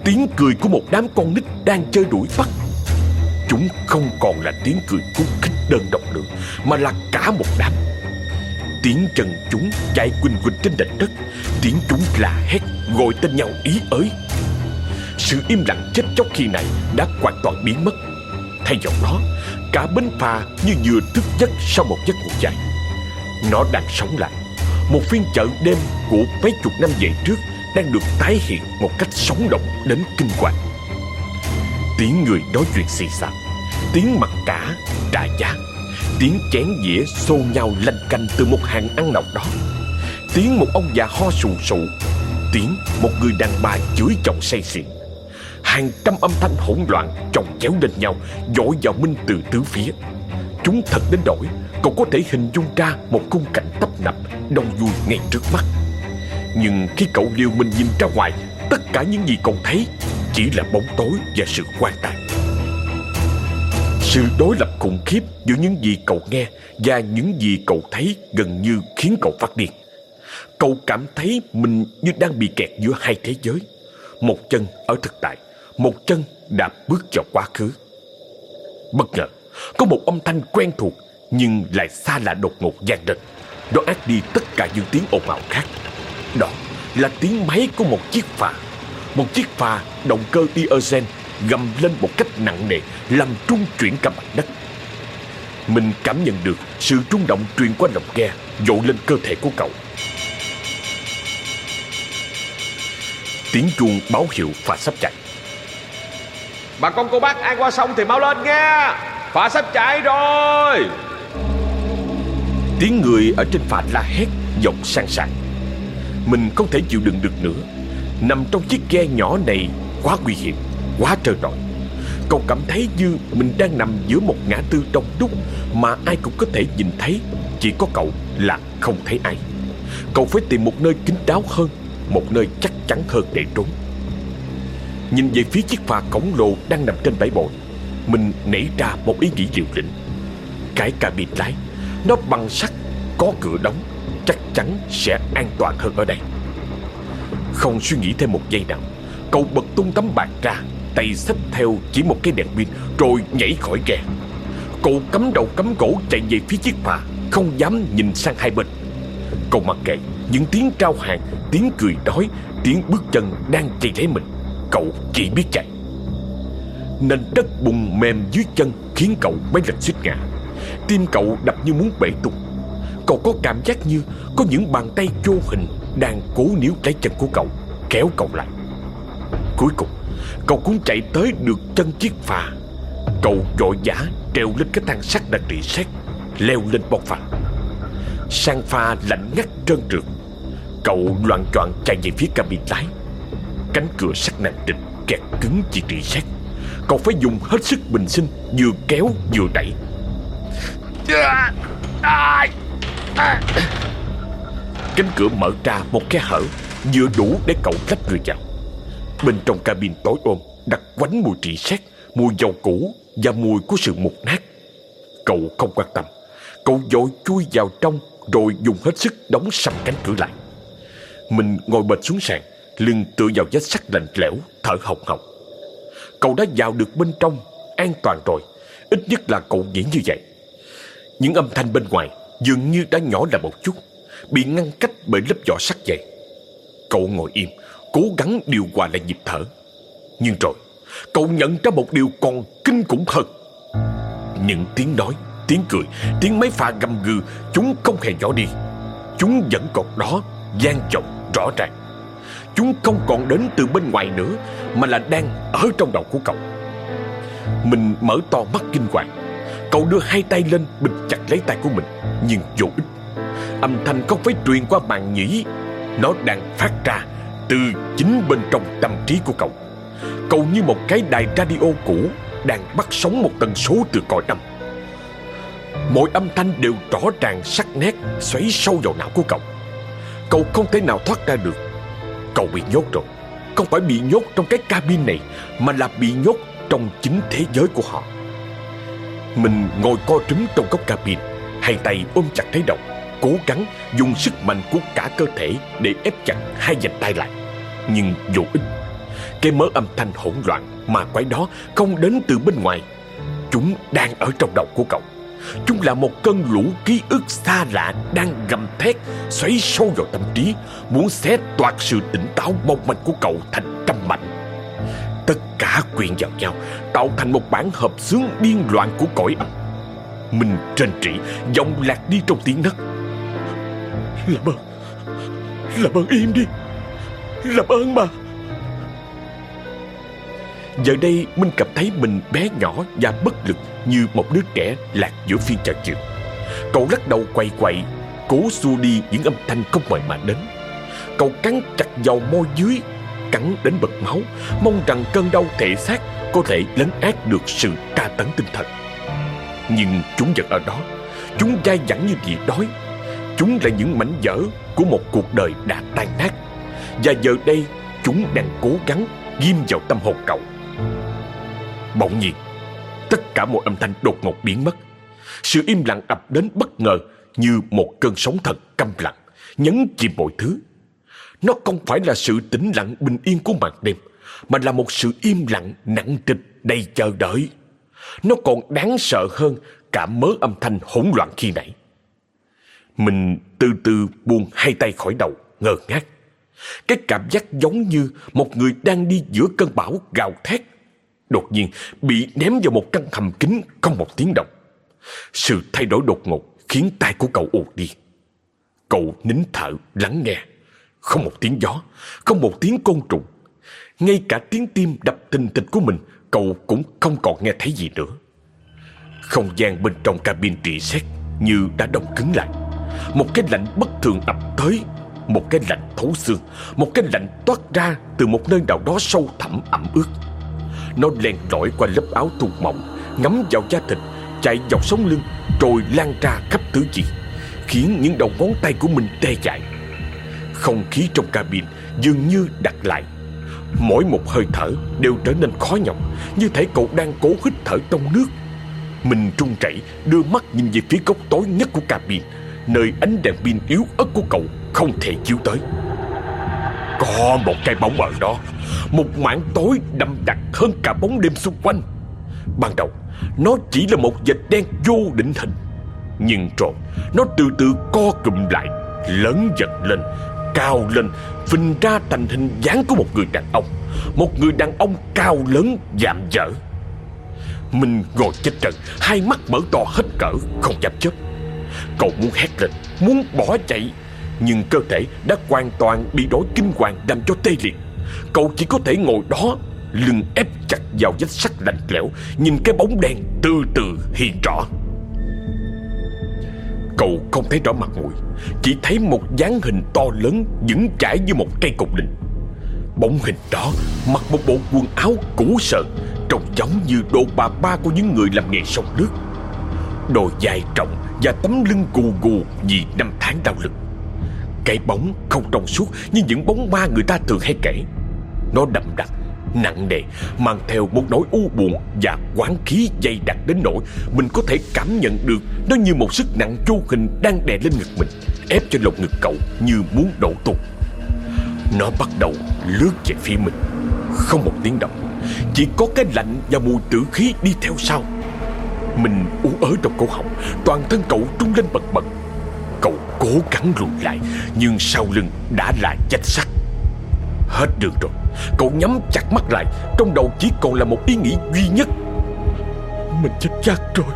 Tiếng cười của một đám con nít đang chơi đuổi bắt. Chúng không còn là tiếng cười cú khích đơn độc nữa, Mà là cả một đám. Tiếng chân chúng chạy quỳnh quỳnh trên nền đất. Tiếng chúng là hét, gọi tên nhau ý ới. Sự im lặng chết chóc khi này đã hoàn toàn biến mất. Thay vào đó, Cả bến phà như vừa thức giấc sau một giấc ngủ dài. Nó đang sống lại. Một phiên chợ đêm của mấy chục năm về trước đang được tái hiện một cách sống động đến kinh hoàng. Tiếng người nói chuyện xì xào Tiếng mặt cả, trà giá Tiếng chén dĩa xô nhau lanh canh từ một hàng ăn nào đó Tiếng một ông già ho sù sụ Tiếng một người đàn bà chửi chồng say xỉn. Hàng trăm âm thanh hỗn loạn chồng chéo lên nhau Dội vào Minh từ tứ phía. Chúng thật đến đổi Cậu có thể hình dung ra một khung cảnh tấp nập Đông vui ngay trước mắt. Nhưng khi cậu liều mình nhìn ra ngoài, Tất cả những gì cậu thấy Chỉ là bóng tối và sự quan tàn. Sự đối lập khủng khiếp giữa những gì cậu nghe Và những gì cậu thấy gần như khiến cậu phát điên. Cậu cảm thấy mình như đang bị kẹt giữa hai thế giới. Một chân ở thực tại, Một chân đạp bước vào quá khứ. Bất ngờ, Có một âm thanh quen thuộc Nhưng lại xa lạ đột ngột vang lên. Nó át đi tất cả những tiếng ồn ào khác. Đó là tiếng máy của một chiếc phà. Một chiếc phà động cơ diesel gầm lên một cách nặng nề Làm trung chuyển cả mặt đất. Mình cảm nhận được sự rung động truyền qua lòng ghe Dội lên cơ thể của cậu. Tiếng chuông báo hiệu phà sắp chạy. Bà con cô bác ai qua sông thì mau lên nghe. Phà sắp chạy rồi. Tiếng người ở trên phà la hét Giọng sang sảng mình không thể chịu đựng được nữa. Nằm trong chiếc ghe nhỏ này Quá nguy hiểm, quá trời trọi. Cậu cảm thấy như mình đang nằm giữa một ngã tư đông đúc Mà ai cũng có thể nhìn thấy Chỉ có cậu là không thấy ai. Cậu phải tìm một nơi kín đáo hơn Một nơi chắc chắn hơn để trốn. Nhìn về phía chiếc phà khổng lồ đang nằm trên bãi bồi Mình nảy ra một ý nghĩ liều lĩnh. Cái cabin lái Nó bằng sắt Có cửa đóng. Chắc chắn sẽ an toàn hơn ở đây. Không suy nghĩ thêm một giây nào, Cậu bật tung tấm bạc ra, Tay xách theo chỉ một cái đèn pin Rồi nhảy khỏi ghe. Cậu cắm đầu cắm cổ chạy về phía chiếc phà, Không dám nhìn sang hai bên. Cậu mặc kệ, những tiếng trao hàng, Tiếng cười đói, Tiếng bước chân đang chạy lấy mình. Cậu chỉ biết chạy. Nền đất bùng mềm dưới chân Khiến cậu mấy lần suýt ngã Tim cậu đập như muốn bể tung. Cậu có cảm giác như Có những bàn tay vô hình Đang cố níu lấy chân của cậu Kéo cậu lại. Cuối cùng Cậu cũng chạy tới được chân chiếc phà. Cậu vội vã trèo lên cái thang sắt đã trị xét, Leo lên bong phà. Sang phà lạnh ngắt trơn trượt Cậu loạn choạng chạy về phía cabin lái. Cánh cửa sắt nặng trịch kẹt cứng chỉ trị xét, Cậu phải dùng hết sức bình sinh Vừa kéo vừa đẩy. Cánh cửa mở ra một cái hở Vừa đủ để cậu lách người vào. Bên trong cabin tối ôm Đặt quánh mùi trị xét, Mùi dầu cũ Và mùi của sự mục nát. Cậu không quan tâm. Cậu vội chui vào trong Rồi dùng hết sức đóng sầm cánh cửa lại. Mình ngồi bệt xuống sàn Lưng tựa vào vết sắt lạnh lẽo Thở hồng hộc. Cậu đã vào được bên trong An toàn rồi. Ít nhất là cậu nghĩ như vậy. Những âm thanh bên ngoài Dường như đã nhỏ lại một chút Bị ngăn cách bởi lớp vỏ sắt vậy Cậu ngồi im Cố gắng điều hòa lại nhịp thở. Nhưng rồi Cậu nhận ra một điều còn kinh khủng hơn. Những tiếng nói Tiếng cười Tiếng máy pha gầm gừ Chúng không hề nhỏ đi. Chúng vẫn còn đó gian trọng, rõ ràng. Chúng không còn đến từ bên ngoài nữa Mà là đang ở trong đầu của cậu. Mình mở to mắt kinh hoàng. Cậu đưa hai tay lên bịt chặt lấy tay của mình. Nhưng vô ích. Âm thanh không phải truyền qua màn nhĩ. Nó đang phát ra từ chính bên trong tâm trí của cậu. Cậu như một cái đài radio cũ Đang bắt sóng một tần số từ cõi âm. Mỗi âm thanh đều rõ ràng, sắc nét, Xoáy sâu vào não của cậu. Cậu không thể nào thoát ra được. Cậu bị nhốt rồi. Không phải bị nhốt trong cái cabin này, Mà là bị nhốt trong chính thế giới của họ. Mình ngồi co trúm trong góc cabin. Hai tay ôm chặt lấy đầu Cố gắng dùng sức mạnh của cả cơ thể Để ép chặt hai dành tay lại Nhưng vô ích Cái mớ âm thanh hỗn loạn Mà quái đó không đến từ bên ngoài Chúng đang ở trong đầu của cậu Chúng là một cơn lũ ký ức xa lạ đang gầm thét, xoáy sâu vào tâm trí, muốn xé toạc sự tỉnh táo mong manh của cậu thành trăm mảnh. Tất cả quyện vào nhau, tạo thành một bản hợp xướng điên loạn của cõi âm. Mình trên trị, giọng lạc đi trong tiếng nấc. Làm ơn, làm ơn im đi, làm ơn mà. Giờ đây Minh cảm thấy mình bé nhỏ và bất lực như một đứa trẻ lạc giữa phiên chợ chiều. Cậu lắc đầu quay quậy, cố xua đi những âm thanh không mời mà đến. Cậu cắn chặt vào môi dưới, cắn đến bật máu, mong rằng cơn đau thể xác có thể lấn át được sự tra tấn tinh thần. Nhưng chúng vẫn ở đó, chúng dai dẳng như gì đói. Chúng là những mảnh vỡ của một cuộc đời đã tan nát. Và giờ đây, chúng đang cố gắng ghim vào tâm hồn cậu. Bỗng nhiên Tất cả mọi âm thanh đột ngột biến mất Sự im lặng ập đến bất ngờ Như một cơn sóng thật câm lặng Nhấn chìm mọi thứ Nó không phải là sự tĩnh lặng bình yên của màn đêm Mà là một sự im lặng nặng trịch đầy chờ đợi nó còn đáng sợ hơn Cả mớ âm thanh hỗn loạn khi nãy Mình từ từ buông hai tay khỏi đầu Ngờ ngác Cái cảm giác giống như Một người đang đi giữa cơn bão gào thét đột nhiên bị ném vào một căn hầm kín không một tiếng động. Sự thay đổi đột ngột khiến tay của cậu ù đi. Cậu nín thở lắng nghe. Không một tiếng gió, không một tiếng côn trùng. Ngay cả tiếng tim đập tình tịch của mình cậu cũng không còn nghe thấy gì nữa. Không gian bên trong cabin trị xét như đã đông cứng lại. Một cái lạnh bất thường ập tới, một cái lạnh thấu xương, Một cái lạnh toát ra từ một nơi nào đó sâu thẳm ẩm ướt nó len lỏi qua lớp áo thun mỏng, Ngắm vào da thịt, Chạy dọc sống lưng, Rồi lan ra khắp tứ chi, Khiến những đầu ngón tay của mình tê dại Không khí trong cabin Dường như đặt lại Mỗi một hơi thở đều trở nên khó nhọc, Như thể cậu đang cố hít thở trong nước. Mình trung chảy Đưa mắt nhìn về phía góc tối nhất của cabin, Nơi ánh đèn pin yếu ớt của cậu Không thể chiếu tới. Có một cái bóng ở đó, một mảng tối đậm đặc hơn cả bóng đêm xung quanh. Ban đầu, Nó chỉ là một vệt đen vô định hình, Nhưng rồi Nó từ từ co cụm lại, Lớn dần lên, Cao lên Phình ra thành hình dáng của một người đàn ông. Một người đàn ông cao lớn dạm dở. Mình ngồi chết trận, Hai mắt mở to hết cỡ Không dám chớp. Cậu muốn hét lên Muốn bỏ chạy Nhưng cơ thể đã hoàn toàn bị đổi kinh hoàng làm cho tê liệt. Cậu chỉ có thể ngồi đó Lưng ép chặt vào vách sắt lạnh lẽo Nhìn cái bóng đen từ từ hiện rõ. Cậu không thấy rõ mặt mũi Chỉ thấy một dáng hình to lớn Vững chãi như một cây cột đình. Bóng hình đó Mặc một bộ quần áo cũ sợ Trông giống như đồ bà ba của những người làm nghề sông nước. Đồ dài trọng Và tấm lưng gù gù Vì năm tháng đau lực. Cái bóng không trong suốt Như những bóng ma người ta thường hay kể. Nó đậm đặc, nặng nề, Mang theo một nỗi u buồn và quán khí dày đặc đến nỗi Mình có thể cảm nhận được Nó như một sức nặng vô hình đang đè lên ngực mình, Ép cho lồng ngực cậu như muốn đổ tung. Nó bắt đầu lướt về phía mình. Không một tiếng động, Chỉ có cái lạnh và mùi tử khí đi theo sau. Mình ú ớ trong cổ họng, Toàn thân cậu trung lên bật bật. Cậu cố gắng lùi lại, Nhưng sau lưng đã là chách sắt Hết đường rồi. Cậu nhắm chặt mắt lại, Trong đầu chỉ còn là một ý nghĩ duy nhất. Mình chết chắc rồi.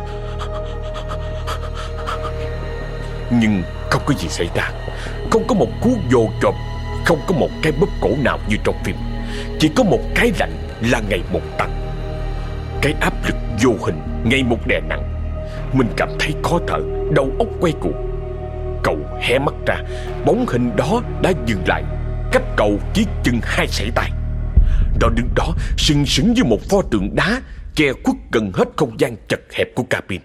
Nhưng không có gì xảy ra. Không có một cú vô trộm, Không có một cái bóp cổ nào như trong phim. Chỉ có một cái lạnh là ngày một tăng Cái áp lực vô hình, ngày một đè nặng. Mình cảm thấy khó thở, Đầu óc quay cuồng. Cậu hé mắt ra, Bóng hình đó đã dừng lại. Cách cầu chỉ chừng hai sải tay Nó đứng đó sừng sững như một pho tượng đá, Che khuất gần hết không gian chật hẹp của cabin.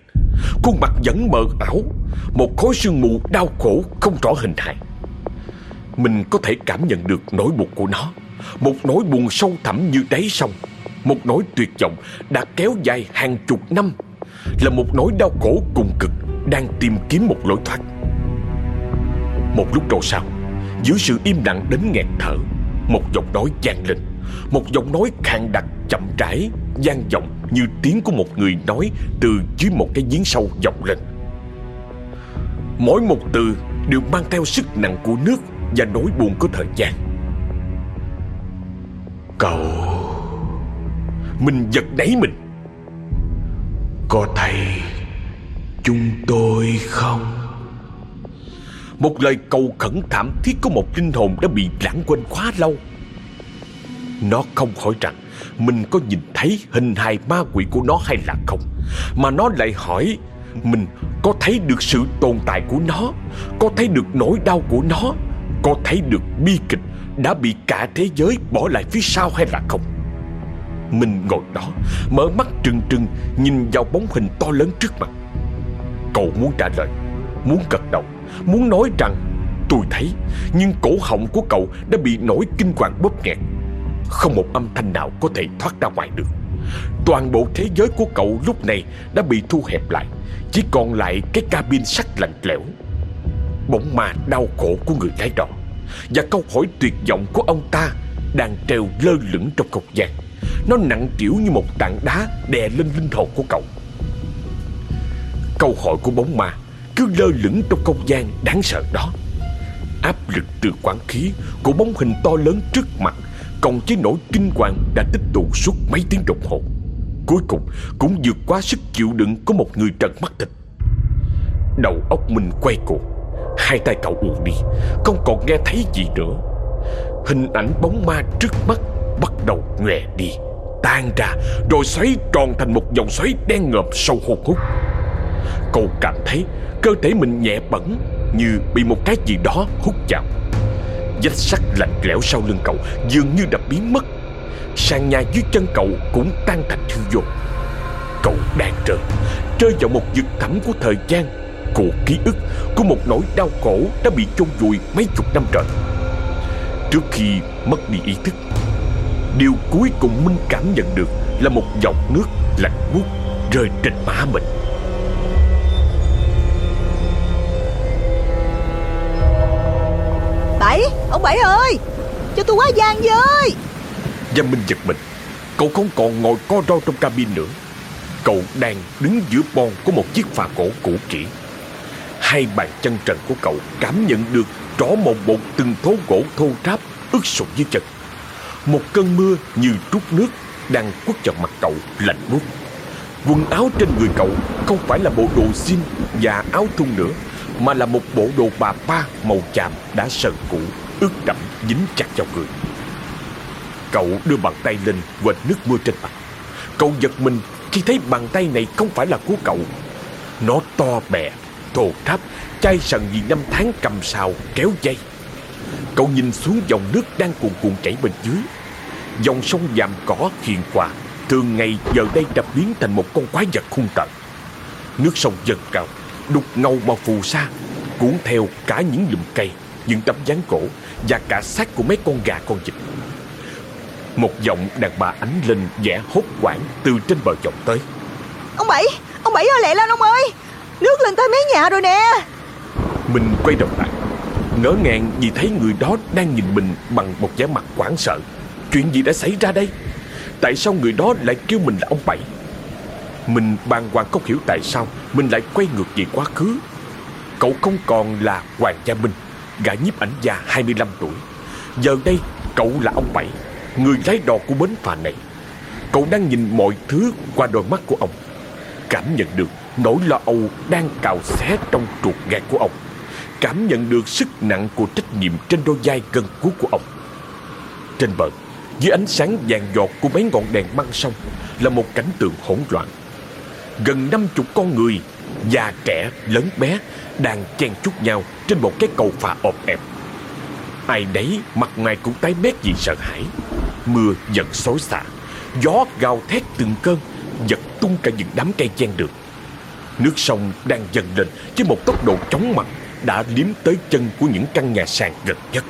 Khuôn mặt vẫn mờ ảo, Một khối sương mù đau khổ không rõ hình hài. Mình có thể cảm nhận được nỗi buồn của nó, Một nỗi buồn sâu thẳm như đáy sông, Một nỗi tuyệt vọng đã kéo dài hàng chục năm, Là một nỗi đau khổ cùng cực Đang tìm kiếm một lối thoát. Một lúc rồi sau Giữa sự im lặng đến nghẹt thở, Một giọng nói vang lên Một giọng nói khàn đặc, chậm rãi gian vọng như tiếng của một người nói từ dưới một cái giếng sâu vọng lên. Mỗi một từ đều mang theo sức nặng của nước và nỗi buồn của thời gian. Cậu... Mình giật đáy mình. Có thấy chúng tôi không? Một lời cầu khẩn thảm thiết của một linh hồn đã bị lãng quên quá lâu. Nó không hỏi rằng mình có nhìn thấy hình hài ma quỷ của nó hay là không, Mà nó lại hỏi Mình có thấy được sự tồn tại của nó, Có thấy được nỗi đau của nó, Có thấy được bi kịch Đã bị cả thế giới bỏ lại phía sau hay là không. Mình ngồi đó, Mở mắt trừng trừng, Nhìn vào bóng hình to lớn trước mặt. Cậu muốn trả lời. Muốn gật đầu, Muốn nói rằng, tôi thấy, Nhưng cổ họng của cậu đã bị nỗi kinh hoàng bóp nghẹt. Không một âm thanh nào có thể thoát ra ngoài được. Toàn bộ thế giới của cậu lúc này đã bị thu hẹp lại, Chỉ còn lại cái cabin sắt lạnh lẽo. Bóng ma đau khổ của người lái đò Và câu hỏi tuyệt vọng của ông ta Đang treo lơ lửng trong không gian. Nó nặng trĩu như một tảng đá đè lên linh hồn của cậu. Câu hỏi của bóng ma cứ lơ lửng trong không gian đáng sợ đó. Áp lực từ quán khí của bóng hình to lớn trước mặt, Cộng với nỗi kinh hoàng đã tích tụ suốt mấy tiếng đồng hồ. Cuối cùng, cũng vượt quá sức chịu đựng của một người trần mắt thịt. Đầu óc mình quay cuồng, Hai tay cậu ù đi, Không còn nghe thấy gì nữa. Hình ảnh bóng ma trước mắt Bắt đầu nhòe đi, Tan ra, Rồi xoáy tròn thành một dòng xoáy đen ngợm sâu hồn hút. Cậu cảm thấy Cơ thể mình nhẹ bẩn Như bị một cái gì đó hút vào. Vách sắt lạnh lẽo sau lưng cậu Dường như đã biến mất. Sàn nhà dưới chân cậu cũng tan thành hư vô Cậu đang rơi Rơi vào một vực thẳm của thời gian. Của ký ức Của một nỗi đau khổ đã bị chôn vùi mấy chục năm trời. Trước khi mất đi ý thức, Điều cuối cùng Minh cảm nhận được Là một dòng nước lạnh buốt rơi trên má mình. Bảy. Ông Bảy ơi, Cho tôi quá gian với Gia Minh giật mình. Cậu không còn ngồi co ro trong cabin nữa. Cậu đang đứng giữa bon của một chiếc phà cổ cũ kỹ. Hai bàn chân trần của cậu cảm nhận được rõ một một từng thố gỗ thô ráp ướt sũng dưới chân. Một cơn mưa như trút nước đang quất vào mặt cậu lạnh buốt. Quần áo trên người cậu không phải là bộ đồ jean và áo thun nữa. Mà là một bộ đồ bà ba màu chàm đã sờn cũ Ướt đẫm dính chặt vào người. Cậu đưa bàn tay lên quệt nước mưa trên mặt. Cậu giật mình khi thấy bàn tay này không phải là của cậu. Nó to bè, thô tháp, chai sần vì năm tháng cầm sào kéo dây. Cậu nhìn xuống dòng nước đang cuồn cuộn chảy bên dưới. Dòng sông dàm cỏ hiền hòa Thường ngày giờ đây đã biến thành một con quái vật hung tợn Nước sông dần cao Đục ngầu mà phù sa Cuốn theo cả những lùm cây Những tấm dáng cổ Và cả xác của mấy con gà con vịt. Một giọng đàn bà ánh lên vẻ hốt hoảng Từ trên bờ vọng tới. Ông Bảy Ông Bảy ơi lẹ lên ông ơi. Nước lên tới mấy nhà rồi nè. Mình quay đầu lại Ngỡ ngàng vì thấy người đó đang nhìn mình Bằng một vẻ mặt hoảng sợ. Chuyện gì đã xảy ra đây? Tại sao người đó lại kêu mình là ông Bảy mình bàng hoàng không hiểu tại sao Mình lại quay ngược về quá khứ. Cậu không còn là Hoàng Gia Minh Gã nhiếp ảnh gia 25 tuổi. Giờ đây cậu là ông Bảy Người lái đò của bến phà này. Cậu đang nhìn mọi thứ qua đôi mắt của ông. Cảm nhận được nỗi lo âu đang cào xé trong ruột gan của ông. Cảm nhận được sức nặng của trách nhiệm trên đôi vai cân cuối của ông. Trên bờ, dưới ánh sáng vàng giọt của mấy ngọn đèn măng sông là một cảnh tượng hỗn loạn. Gần năm chục con người, già trẻ, lớn bé, đang chen chúc nhau trên một cái cầu phà ọp ẹp. Ai đấy mặt mày cũng tái mét vì sợ hãi. Mưa giật xối xả, gió gào thét từng cơn, giật tung cả những đám cây chen đường. Nước sông đang dần lên với một tốc độ chóng mặt đã liếm tới chân của những căn nhà sàn gần nhất.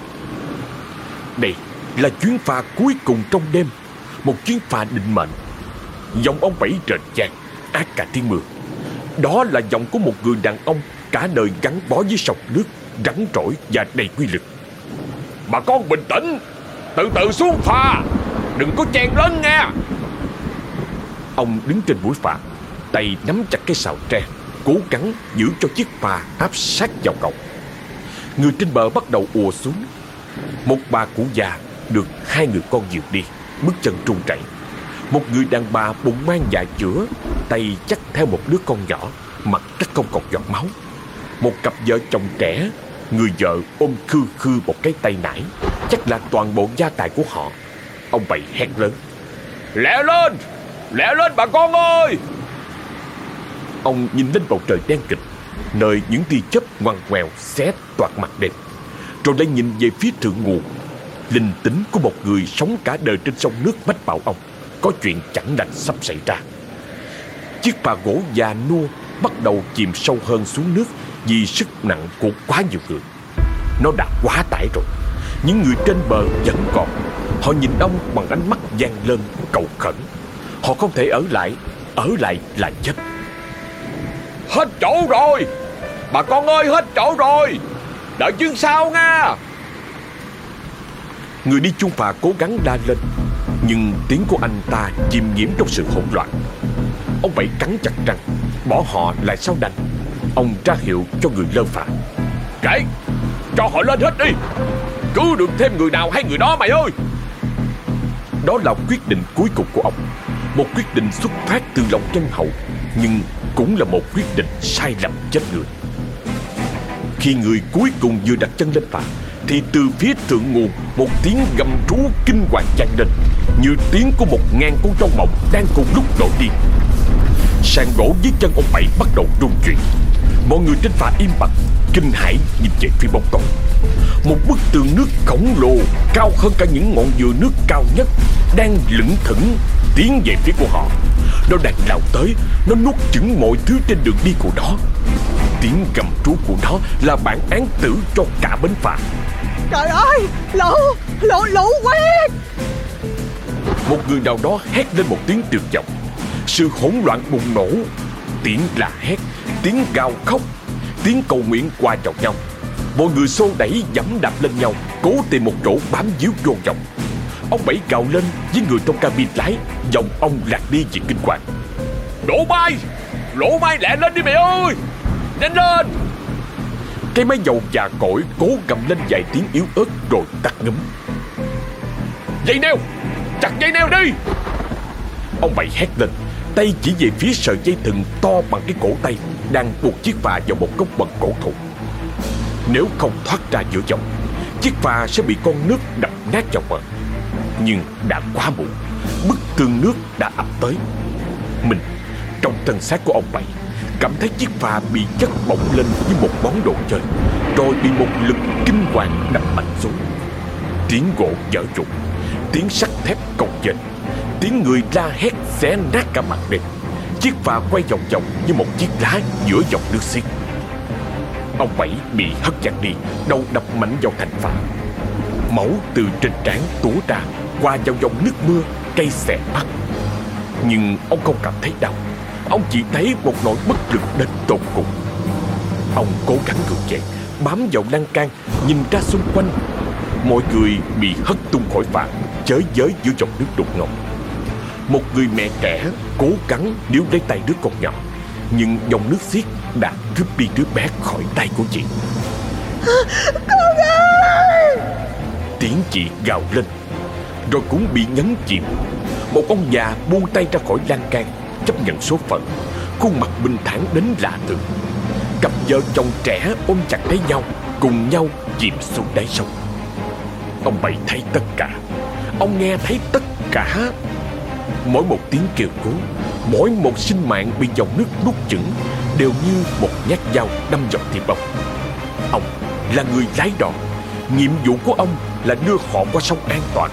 Đây là chuyến phà cuối cùng trong đêm, một chuyến phà định mệnh. dòng ông Bảy rền chàng ác cả thiên mưa. Đó là giọng của một người đàn ông cả đời gắn bó với sọc nước, rắn rỗi và đầy quy lực. Bà con bình tĩnh Từ từ xuống phà Đừng có chen lớn nghe Ông đứng trên mũi phà, tay nắm chặt cái sào tre, cố gắng giữ cho chiếc phà áp sát vào cầu Người trên bờ bắt đầu ùa xuống. Một bà cụ già được hai người con dìu đi, bước chân trung chảy. Một người đàn bà bụng mang dạ chữa, tay chắc theo một đứa con nhỏ, mặt chắc không còn giọt máu. Một cặp vợ chồng trẻ, người vợ ôm khư khư một cái tay nải, chắc là toàn bộ gia tài của họ. Ông bảy hét lớn. Lẹ lên Lẹ lên bà con ơi Ông nhìn lên bầu trời đen kịch Nơi những tia chớp ngoằn ngoèo xé toạt mặt đêm Rồi lại nhìn về phía thượng nguồn Linh tính của một người sống cả đời trên sông nước mách bảo ông có chuyện chẳng lành sắp xảy ra. Chiếc phà gỗ già nua bắt đầu chìm sâu hơn xuống nước Vì sức nặng của quá nhiều người. Nó đã quá tải rồi. Những người trên bờ vẫn còn. Họ nhìn ông bằng ánh mắt gian lơn cầu khẩn. Họ không thể ở lại. Ở lại là chết. Hết chỗ rồi! Bà con ơi hết chỗ rồi! Đợi chuyến sau nha! Người đi chung phà cố gắng la lên nhưng tiếng của anh ta chìm nhiễm trong sự hỗn loạn. Ông Bảy cắn chặt răng, Bỏ họ lại sau đành. Ông ra hiệu cho người lơ phà. Kệ, Cho họ lên hết đi. Cứu được thêm người nào hay người đó mày ơi. Đó là quyết định cuối cùng của ông. Một quyết định xuất phát từ lòng nhân hậu, Nhưng cũng là một quyết định sai lầm chết người. Khi người cuối cùng vừa đặt chân lên phà thì từ phía thượng nguồn, Một tiếng gầm rú kinh hoàng vang lên, Như tiếng của một ngàn con trâu mộng Đang cùng lúc nổi điên Sàn gỗ dưới chân ông Bảy bắt đầu rung chuyển. Mọi người trên phà im bặt, Kinh hãi nhìn về phía bóng tối. Một bức tường nước khổng lồ, Cao hơn cả những ngọn dừa nước cao nhất, Đang lững thững tiến về phía của họ. Nó đang lao tới, Nó nuốt chửng mọi thứ trên đường đi của nó. Tiếng gầm rú của nó Là bản án tử cho cả bến phà. Trời ơi Lũ Lũ lũ quét Một người nào đó hét lên một tiếng tuyệt vọng. Sự hỗn loạn bùng nổ Tiếng la hét Tiếng gào khóc Tiếng cầu nguyện qua vào nhau. Mọi người xô đẩy dẫm đạp lên nhau Cố tìm một chỗ bám víu vô vọng. Ông Bảy gào lên với người trong cabin lái Giọng ông lạc đi vì kinh hoàng. Lỗ mai! Lỗ mai lẹ lên đi mày ơi Nhanh lên! Cái máy dầu già cỗi cố gầm lên vài tiếng yếu ớt rồi tắt ngấm. Dây neo! Chặt dây neo đi! Ông Bảy hét lên Tay chỉ về phía sợi dây thừng to bằng cái cổ tay Đang buộc chiếc phà vào một gốc bậc cổ thụ. Nếu không thoát ra giữa dòng Chiếc phà sẽ bị con nước đập nát vào bờ. Nhưng đã quá muộn Bức tường nước đã ập tới. Mình trong thân xác của ông Bảy Cảm thấy chiếc phà bị chất bổng lên như một món đồ chơi, Rồi bị một lực kinh hoàng đập mạnh xuống. Tiếng gỗ dở dụng Tiếng sắt thép cồng dệt, Tiếng người la hét xé nát cả mặt đêm Chiếc phà quay vòng vòng như một chiếc lá giữa dòng nước xiết. Ông Bảy bị hất văng đi, Đầu đập mạnh vào thành phà Máu từ trên trán túa ra, Qua vào dòng nước mưa Cây xẻ mắt. Nhưng ông không cảm thấy đau. Ông chỉ thấy một nỗi bất lực đến tột cùng. Ông cố gắng gượng dậy Bám vào lan can, Nhìn ra xung quanh. Mọi người bị hất tung khỏi phà Chới giới giữa dòng nước đục ngầu. Một người mẹ trẻ cố gắng níu lấy tay đứa con nhỏ, Nhưng dòng nước xiết đã cướp đi đứa bé khỏi tay của chị. Con ơi Tiếng chị gào lên, Rồi cũng bị nhấn chìm. Một ông già buông tay ra khỏi lan can. Chấp nhận số phận, Khuôn mặt bình thản đến lạ thường. Cặp vợ chồng trẻ ôm chặt lấy nhau, Cùng nhau chìm xuống đáy sông. Ông Bảy thấy tất cả. Ông nghe thấy tất cả. Mỗi một tiếng kêu cứu, Mỗi một sinh mạng bị dòng nước nuốt chửng Đều như một nhát dao đâm vào tim ông. Ông là người lái đò. Nhiệm vụ của ông là đưa họ qua sông an toàn.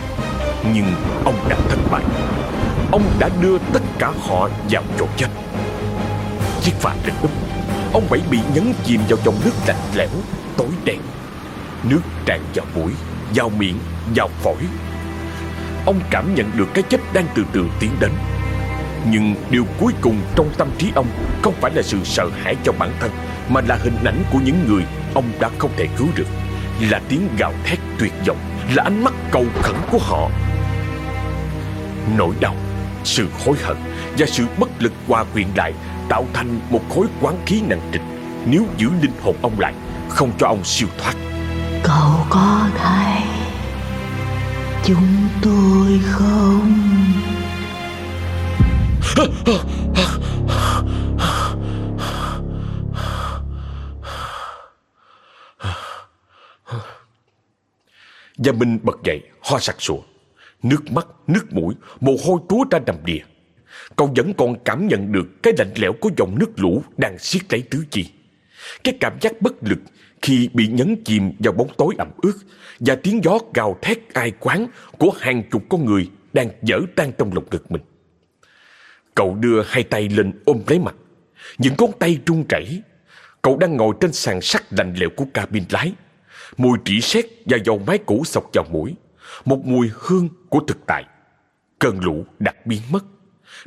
Nhưng ông đã thất bại. Ông đã đưa tất cả họ vào chỗ chết. Chiếc phà rực úp Ông Bảy bị nhấn chìm vào dòng nước lạnh lẽo Tối đen. Nước tràn vào mũi Vào miệng, vào phổi. Ông cảm nhận được cái chết đang từ từ tiến đến. Nhưng điều cuối cùng trong tâm trí ông Không phải là sự sợ hãi cho bản thân Mà là hình ảnh của những người Ông đã không thể cứu được. Là tiếng gào thét tuyệt vọng Là ánh mắt cầu khẩn của họ. Nỗi đau sự hối hận Và sự bất lực hòa quyện lại Tạo thành một khối quán khí nặng trịch. Nếu giữ linh hồn ông lại Không cho ông siêu thoát. Cậu có thấy Chúng tôi không? Và mình bật dậy ho sặc sụa Nước mắt, nước mũi, mồ hôi túa ra đầm đìa. Cậu vẫn còn cảm nhận được cái lạnh lẽo của dòng nước lũ đang siết lấy tứ chi. Cái cảm giác bất lực khi bị nhấn chìm vào bóng tối ẩm ướt và tiếng gió gào thét ai quán của hàng chục con người đang dở tan trong lồng ngực mình. Cậu đưa hai tay lên ôm lấy mặt, những ngón tay run rẩy. Cậu đang ngồi trên sàn sắt lạnh lẽo của cabin lái, mùi trĩ sét và dầu máy cũ sọc vào mũi, một mùi hương của thực tại. Cơn lũ đã biến mất,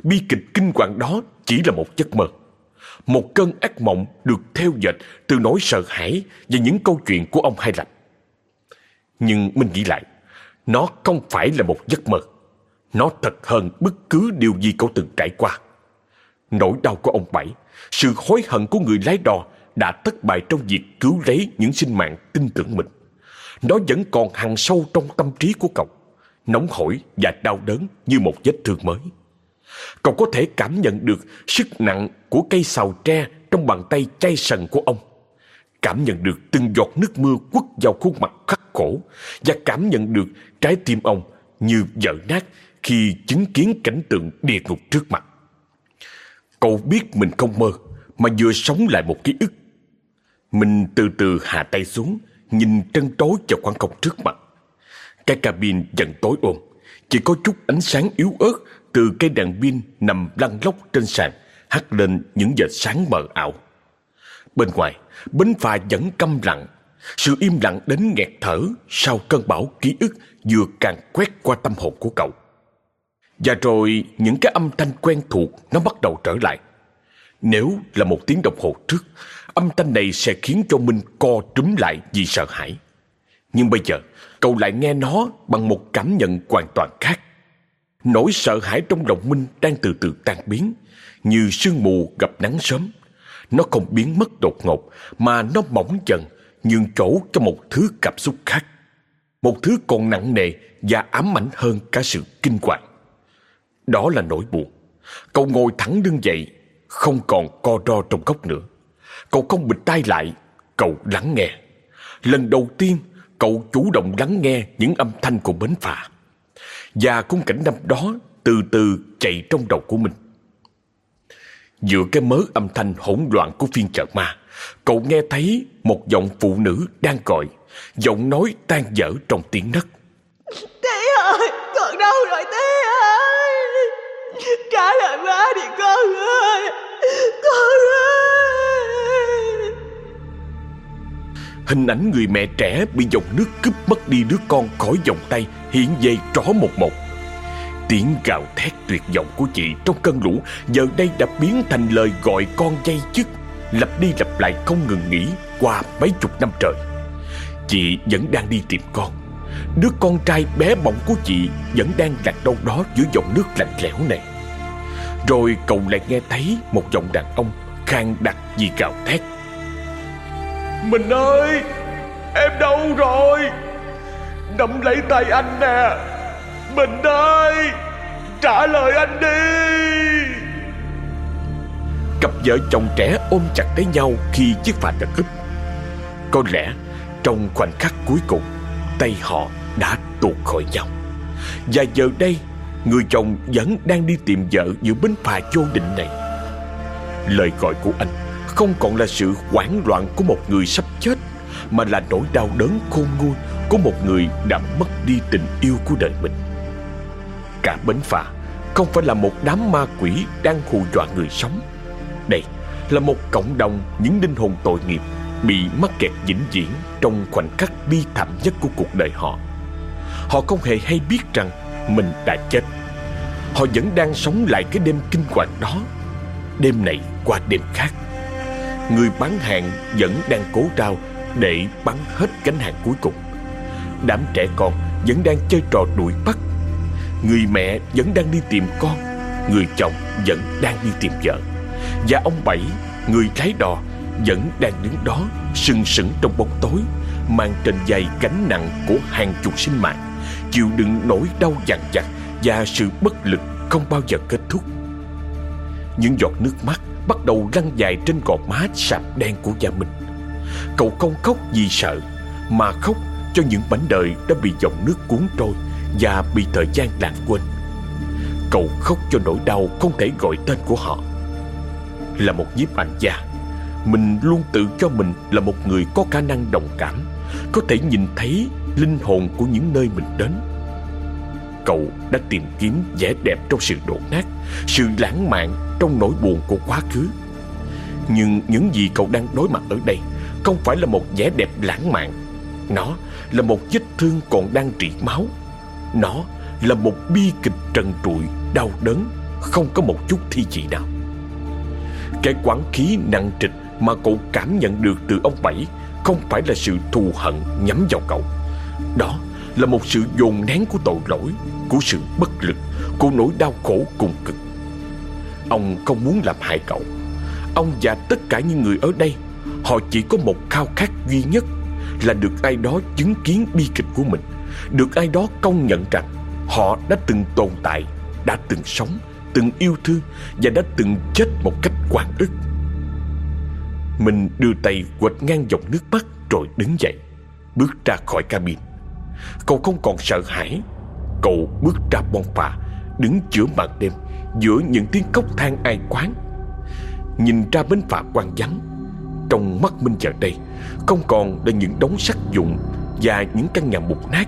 bi kịch kinh hoàng đó chỉ là một giấc mơ. Một cơn ác mộng được theo dệt từ nỗi sợ hãi và những câu chuyện của ông Hai Lạch. Nhưng mình nghĩ lại, nó không phải là một giấc mơ. Nó thật hơn bất cứ điều gì cậu từng trải qua. Nỗi đau của ông Bảy, sự hối hận của người lái đò đã thất bại trong việc cứu lấy những sinh mạng tin tưởng mình. Nó vẫn còn hằn sâu trong tâm trí của cậu, nóng hổi và đau đớn như một vết thương mới. Cậu có thể cảm nhận được sức nặng của cây sào tre trong bàn tay chay sần của ông. Cảm nhận được từng giọt nước mưa quất vào khuôn mặt khắc khổ và cảm nhận được trái tim ông như vỡ nát khi chứng kiến cảnh tượng địa ngục trước mặt. Cậu biết mình không mơ mà vừa sống lại một ký ức. Mình từ từ hạ tay xuống, nhìn trân tối vào khoảng không trước mặt. Cái cabin dần tối ôm, chỉ có chút ánh sáng yếu ớt từ cây đèn pin nằm lăn lóc trên sàn hắt lên những vệt sáng mờ ảo. Bên ngoài, bến phà vẫn câm lặng, sự im lặng đến nghẹt thở sau cơn bão ký ức vừa càng quét qua tâm hồn của cậu. Và rồi những cái âm thanh quen thuộc nó bắt đầu trở lại. Nếu là một tiếng đồng hồ trước, âm thanh này sẽ khiến cho Minh co trúm lại vì sợ hãi. Nhưng bây giờ, cậu lại nghe nó bằng một cảm nhận hoàn toàn khác. Nỗi sợ hãi trong lòng Minh đang từ từ tan biến, như sương mù gặp nắng sớm. Nó không biến mất đột ngột, mà nó mỏng dần, nhường chỗ cho một thứ cảm xúc khác. Một thứ còn nặng nề và ám ảnh hơn cả sự kinh hoàng. Đó là nỗi buồn. Cậu ngồi thẳng lưng dậy, không còn co ro trong góc nữa. Cậu không bịt tai lại, cậu lắng nghe. Lần đầu tiên, cậu chủ động lắng nghe những âm thanh của bến phà. Và khung cảnh năm đó từ từ chạy trong đầu của mình. Giữa cái mớ âm thanh hỗn loạn của phiên chợ ma, cậu nghe thấy một giọng phụ nữ đang gọi, giọng nói tan dở trong tiếng nấc. Thế ơi Con đâu rồi Thế ơi Trả lời ba đi con ơi Con ơi Hình ảnh người mẹ trẻ bị dòng nước cướp mất đi đứa con khỏi vòng tay hiện về rõ một một. Tiếng gào thét tuyệt vọng của chị trong cơn lũ giờ đây đã biến thành lời gọi con dây chức, lặp đi lặp lại không ngừng nghỉ qua mấy chục năm trời. Chị vẫn đang đi tìm con. Đứa con trai bé bỏng của chị vẫn đang lạc đâu đó giữa dòng nước lạnh lẽo này. Rồi cậu lại nghe thấy một giọng đàn ông khang đặc vì gào thét. Mình ơi, Em đâu rồi? Nắm lấy tay anh nè. Mình ơi, Trả lời anh đi. Cặp vợ chồng trẻ ôm chặt lấy nhau khi chiếc phà lật úp. Có lẽ Trong khoảnh khắc cuối cùng, Tay họ đã tuột khỏi nhau. Và giờ đây, Người chồng vẫn đang đi tìm vợ Giữa bến phà vô định này. Lời gọi của anh không còn là sự hoảng loạn của một người sắp chết Mà là nỗi đau đớn khôn nguôi Của một người đã mất đi tình yêu của đời mình Cả bến phà Không phải là một đám ma quỷ Đang hù dọa người sống Đây là một cộng đồng những linh hồn tội nghiệp bị mắc kẹt vĩnh viễn trong khoảnh khắc bi thảm nhất của cuộc đời họ. Họ không hề hay biết rằng mình đã chết. Họ vẫn đang sống lại cái đêm kinh hoàng đó, đêm này qua đêm khác. Người bán hàng vẫn đang cố trao để bắn hết cánh hàng cuối cùng. Đám trẻ con vẫn đang chơi trò đuổi bắt. Người mẹ vẫn đang đi tìm con, người chồng vẫn đang đi tìm vợ. Và ông Bảy, người trái đò vẫn đang đứng đó sừng sững trong bóng tối mang trên vai gánh nặng của hàng chục sinh mạng chịu đựng nỗi đau dằn vặt và sự bất lực không bao giờ kết thúc những giọt nước mắt bắt đầu lăn dài trên gò má sạm đen của gia mình. Cậu không khóc vì sợ, mà khóc cho những mảnh đời đã bị dòng nước cuốn trôi và bị thời gian lãng quên. Cậu khóc cho nỗi đau không thể gọi tên của họ. Là một nhiếp ảnh gia, mình luôn tự cho mình là một người có khả năng đồng cảm, Có thể nhìn thấy linh hồn của những nơi mình đến. Cậu đã tìm kiếm vẻ đẹp trong sự đổ nát Sự lãng mạn trong nỗi buồn của quá khứ. Nhưng những gì cậu đang đối mặt ở đây Không phải là một vẻ đẹp lãng mạn. Nó là một vết thương còn đang trị máu. Nó là một bi kịch trần trụi, đau đớn Không có một chút thi vị nào. Cái quán khí nặng trịch mà cậu cảm nhận được từ ông Bảy không phải là sự thù hận nhắm vào cậu. Đó là một sự dồn nén của tội lỗi, của sự bất lực, của nỗi đau khổ cùng cực. Ông không muốn làm hại cậu. Ông và tất cả những người ở đây, họ chỉ có một khao khát duy nhất là được ai đó chứng kiến bi kịch của mình, được ai đó công nhận rằng họ đã từng tồn tại, đã từng sống, từng yêu thương và đã từng chết một cách oan ức. Mình đưa tay quệt ngang dòng nước mắt rồi đứng dậy Bước ra khỏi cabin Cậu không còn sợ hãi. Cậu bước ra bon phà, Đứng giữa màn đêm, Giữa những tiếng cốc than ai quán. Nhìn ra bến phà quang vắng, Trong mắt Minh giờ đây, Không còn là những đống sắt dụng Và những căn nhà mục nát.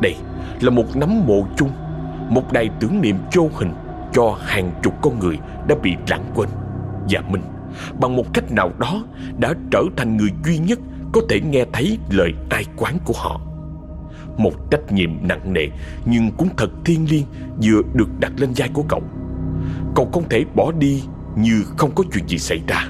Đây là một nắm mộ chung, Một đài tưởng niệm vô hình Cho hàng chục con người đã bị lãng quên. Và Minh bằng một cách nào đó, đã trở thành người duy nhất có thể nghe thấy lời ai quán của họ. Một trách nhiệm nặng nề nhưng cũng thật thiêng liêng vừa được đặt lên vai của cậu. Cậu không thể bỏ đi như không có chuyện gì xảy ra.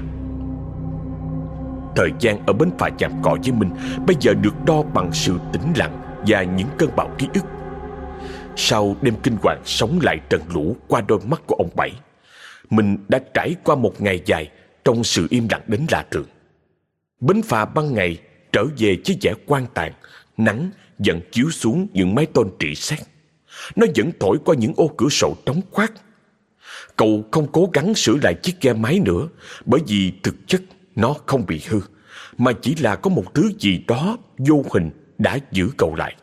Thời gian ở bến phà chạm cỏ với mình bây giờ được đo bằng sự tĩnh lặng và những cơn bão ký ức. Sau đêm kinh hoàng sống lại trận lũ qua đôi mắt của ông Bảy, mình đã trải qua một ngày dài trong sự im lặng đến lạ thường. Bến phà ban ngày trở về với vẻ quan tàn, nắng vẫn chiếu xuống những mái tôn trị xét. Nó vẫn thổi qua những ô cửa sổ trống khoát. Cậu không cố gắng sửa lại chiếc ghe máy nữa bởi vì thực chất nó không bị hư, mà chỉ là có một thứ gì đó vô hình đã giữ cậu lại.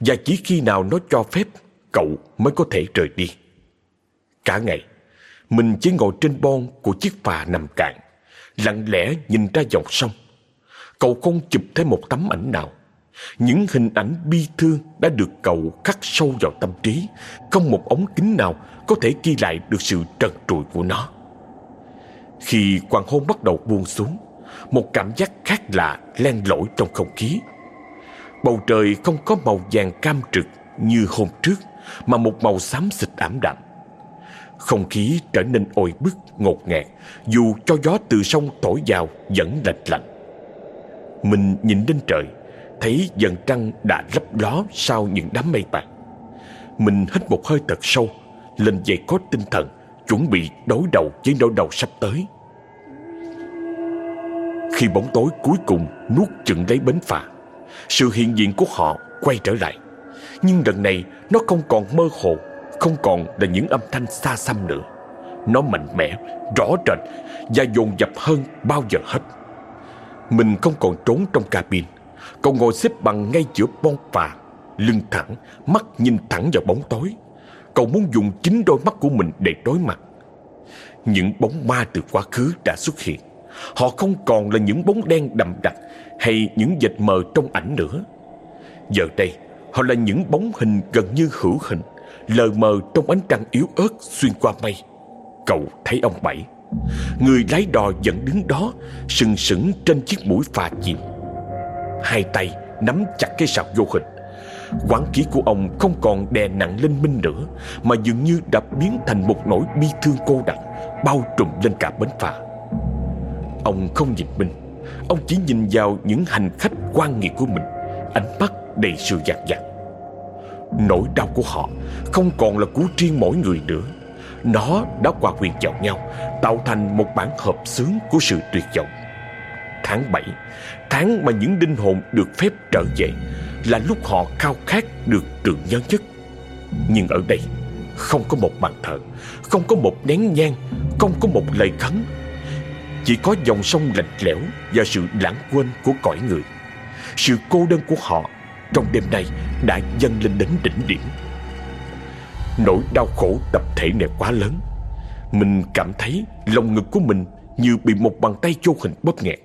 Và chỉ khi nào nó cho phép, cậu mới có thể rời đi. Cả ngày, mình chỉ ngồi trên bon của chiếc phà nằm cạn, lặng lẽ nhìn ra dòng sông. Cậu không chụp thêm một tấm ảnh nào. Những hình ảnh bi thương đã được cậu khắc sâu vào tâm trí, không một ống kính nào có thể ghi lại được sự trần trụi của nó. Khi hoàng hôn bắt đầu buông xuống, một cảm giác khác lạ len lỏi trong không khí. Bầu trời không có màu vàng cam trực như hôm trước, mà một màu xám xịt ảm đạm. Không khí trở nên oi bức, ngột ngạt Dù cho gió từ sông thổi vào vẫn lạnh lạnh Mình nhìn lên trời Thấy dần trăng đã lấp ló sau những đám mây bạc Mình hít một hơi thật sâu Lên dậy có tinh thần Chuẩn bị đối đầu với nỗi đầu sắp tới Khi bóng tối cuối cùng nuốt chừng lấy bến phà Sự hiện diện của họ quay trở lại Nhưng lần này nó không còn mơ hồ không còn là những âm thanh xa xăm nữa. Nó mạnh mẽ, rõ rệt và dồn dập hơn bao giờ hết. Mình không còn trốn trong cabin. Cậu ngồi xếp bằng ngay giữa bon phà Lưng thẳng, mắt nhìn thẳng vào bóng tối. Cậu muốn dùng chính đôi mắt của mình để đối mặt. Những bóng ma từ quá khứ đã xuất hiện. Họ không còn là những bóng đen đậm đặc Hay những vệt mờ trong ảnh nữa. Giờ đây Họ là những bóng hình gần như hữu hình Lờ mờ trong ánh trăng yếu ớt xuyên qua mây. Cậu thấy ông Bảy. Người lái đò vẫn đứng đó Sừng sững trên chiếc mũi phà chìm. Hai tay nắm chặt cái sào vô hình. Quán khí của ông không còn đè nặng lên Minh nữa, Mà dường như đã biến thành một nỗi bi thương cô đặc Bao trùm lên cả bến phà. Ông không nhìn Minh, Ông chỉ nhìn vào những hành khách quan nghiệt của mình, Ánh mắt đầy sự dạt dặt Nỗi đau của họ không còn là của riêng mỗi người nữa. Nó đã hòa quyện vào nhau, Tạo thành một bản hợp xướng của sự tuyệt vọng. Tháng 7 Tháng mà những linh hồn được phép trở về Là lúc họ khao khát được tưởng nhớ nhất. Nhưng ở đây, Không có một bàn thờ, Không có một nén nhang, Không có một lời khấn. Chỉ có dòng sông lạnh lẽo Và sự lãng quên của cõi người. Sự cô đơn của họ Trong đêm nay đã dâng lên đến đỉnh điểm. Nỗi đau khổ tập thể này quá lớn. Mình cảm thấy lòng ngực của mình Như bị một bàn tay vô hình bóp nghẹt.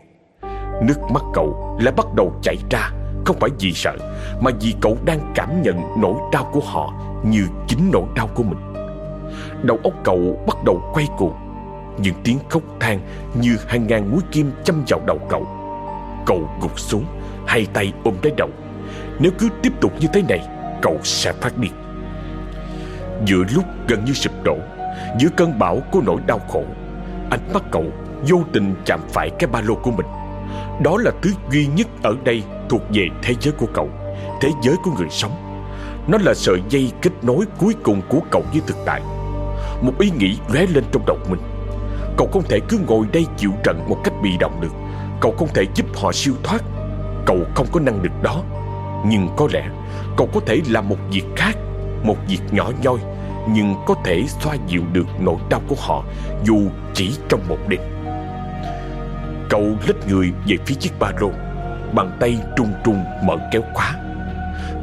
Nước mắt cậu lại bắt đầu chảy ra, Không phải vì sợ, Mà vì cậu đang cảm nhận nỗi đau của họ Như chính nỗi đau của mình. Đầu óc cậu bắt đầu quay cuồng, Những tiếng khóc than Như hàng ngàn mũi kim châm vào đầu cậu. Cậu gục xuống, Hai tay ôm lấy đầu. Nếu cứ tiếp tục như thế này, Cậu sẽ phát điên. Giữa lúc gần như sụp đổ, Giữa cơn bão của nỗi đau khổ, Ánh mắt cậu vô tình chạm phải cái ba lô của mình đó là thứ duy nhất ở đây thuộc về thế giới của cậu, Thế giới của người sống. Nó là sợi dây kết nối cuối cùng của cậu với thực tại. Một ý nghĩ lóe lên trong đầu mình. Cậu không thể cứ ngồi đây chịu trận một cách bị động được. Cậu không thể giúp họ siêu thoát. Cậu không có năng lực đó. Nhưng có lẽ cậu có thể làm một việc khác, Một việc nhỏ nhoi, Nhưng có thể xoa dịu được nỗi đau của họ Dù chỉ trong một đêm. Cậu lết người về phía chiếc ba lô. Bàn tay trung trung mở kéo khóa.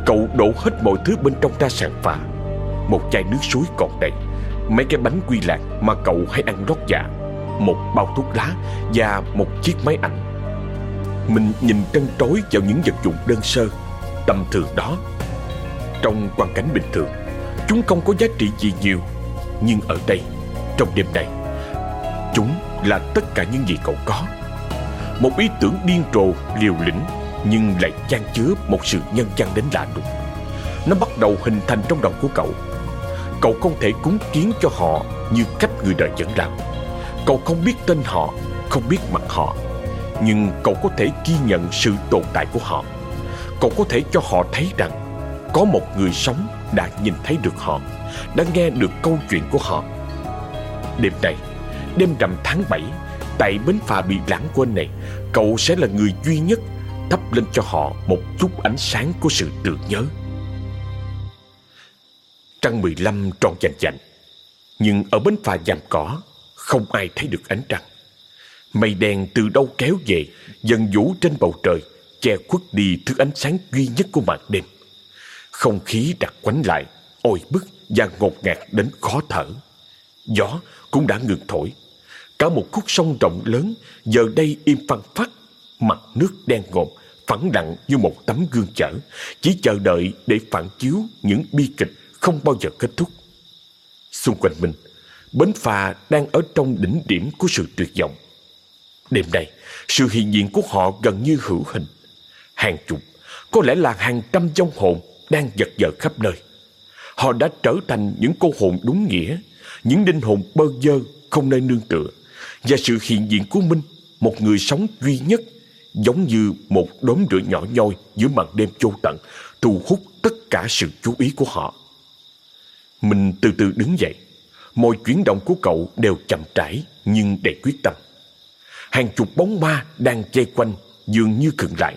Cậu đổ hết mọi thứ bên trong ra sàn phà. Một chai nước suối còn đầy. Mấy cái bánh quy lạc mà cậu hay ăn rót dạ. Một bao thuốc lá Và một chiếc máy ảnh. Mình nhìn trân trối vào những vật dụng đơn sơ, Tầm thường đó. Trong hoàn cảnh bình thường, Chúng không có giá trị gì nhiều. Nhưng ở đây, Trong đêm này, Chúng là tất cả những gì cậu có một ý tưởng điên rồ, liều lĩnh Nhưng lại chan chứa một sự nhân văn đến lạ lùng. Nó bắt đầu hình thành trong đầu của cậu. Cậu không thể cúng kiến cho họ Như cách người đời vẫn làm. Cậu không biết tên họ Không biết mặt họ Nhưng cậu có thể ghi nhận sự tồn tại của họ. Cậu có thể cho họ thấy rằng Có một người sống đã nhìn thấy được họ Đã nghe được câu chuyện của họ. Đêm này Đêm rằm tháng 7 Tại bến phà bị lãng quên này, Cậu sẽ là người duy nhất Thắp lên cho họ một chút ánh sáng của sự tưởng nhớ. Trăng 15 tròn chành chành, Nhưng ở bến phà giàm cỏ, Không ai thấy được ánh trăng. Mây đen từ đâu kéo về, Dần vũ trên bầu trời, Che khuất đi thứ ánh sáng duy nhất của màn đêm. Không khí đặc quánh lại, Ôi bức và ngột ngạt đến khó thở. Gió cũng đã ngừng thổi Cả một khúc sông rộng lớn giờ đây im phăng phát mặt nước đen ngòm, phẳng lặng như một tấm gương chở, chỉ chờ đợi để phản chiếu những bi kịch không bao giờ kết thúc. Xung quanh mình, bến phà đang ở trong đỉnh điểm của sự tuyệt vọng. Đêm nay, sự hiện diện của họ gần như hữu hình. Hàng chục, có lẽ là hàng trăm dông hồn đang giật giờ khắp nơi. Họ đã trở thành những cô hồn đúng nghĩa, những linh hồn bơ dơ không nơi nương tựa và sự hiện diện của Minh, một người sống duy nhất, giống như một đốm lửa nhỏ nhoi giữa màn đêm vô tận, thu hút tất cả sự chú ý của họ. Minh từ từ đứng dậy, mọi chuyển động của cậu đều chậm rãi nhưng đầy quyết tâm. Hàng chục bóng ma đang che quanh dường như khựng lại.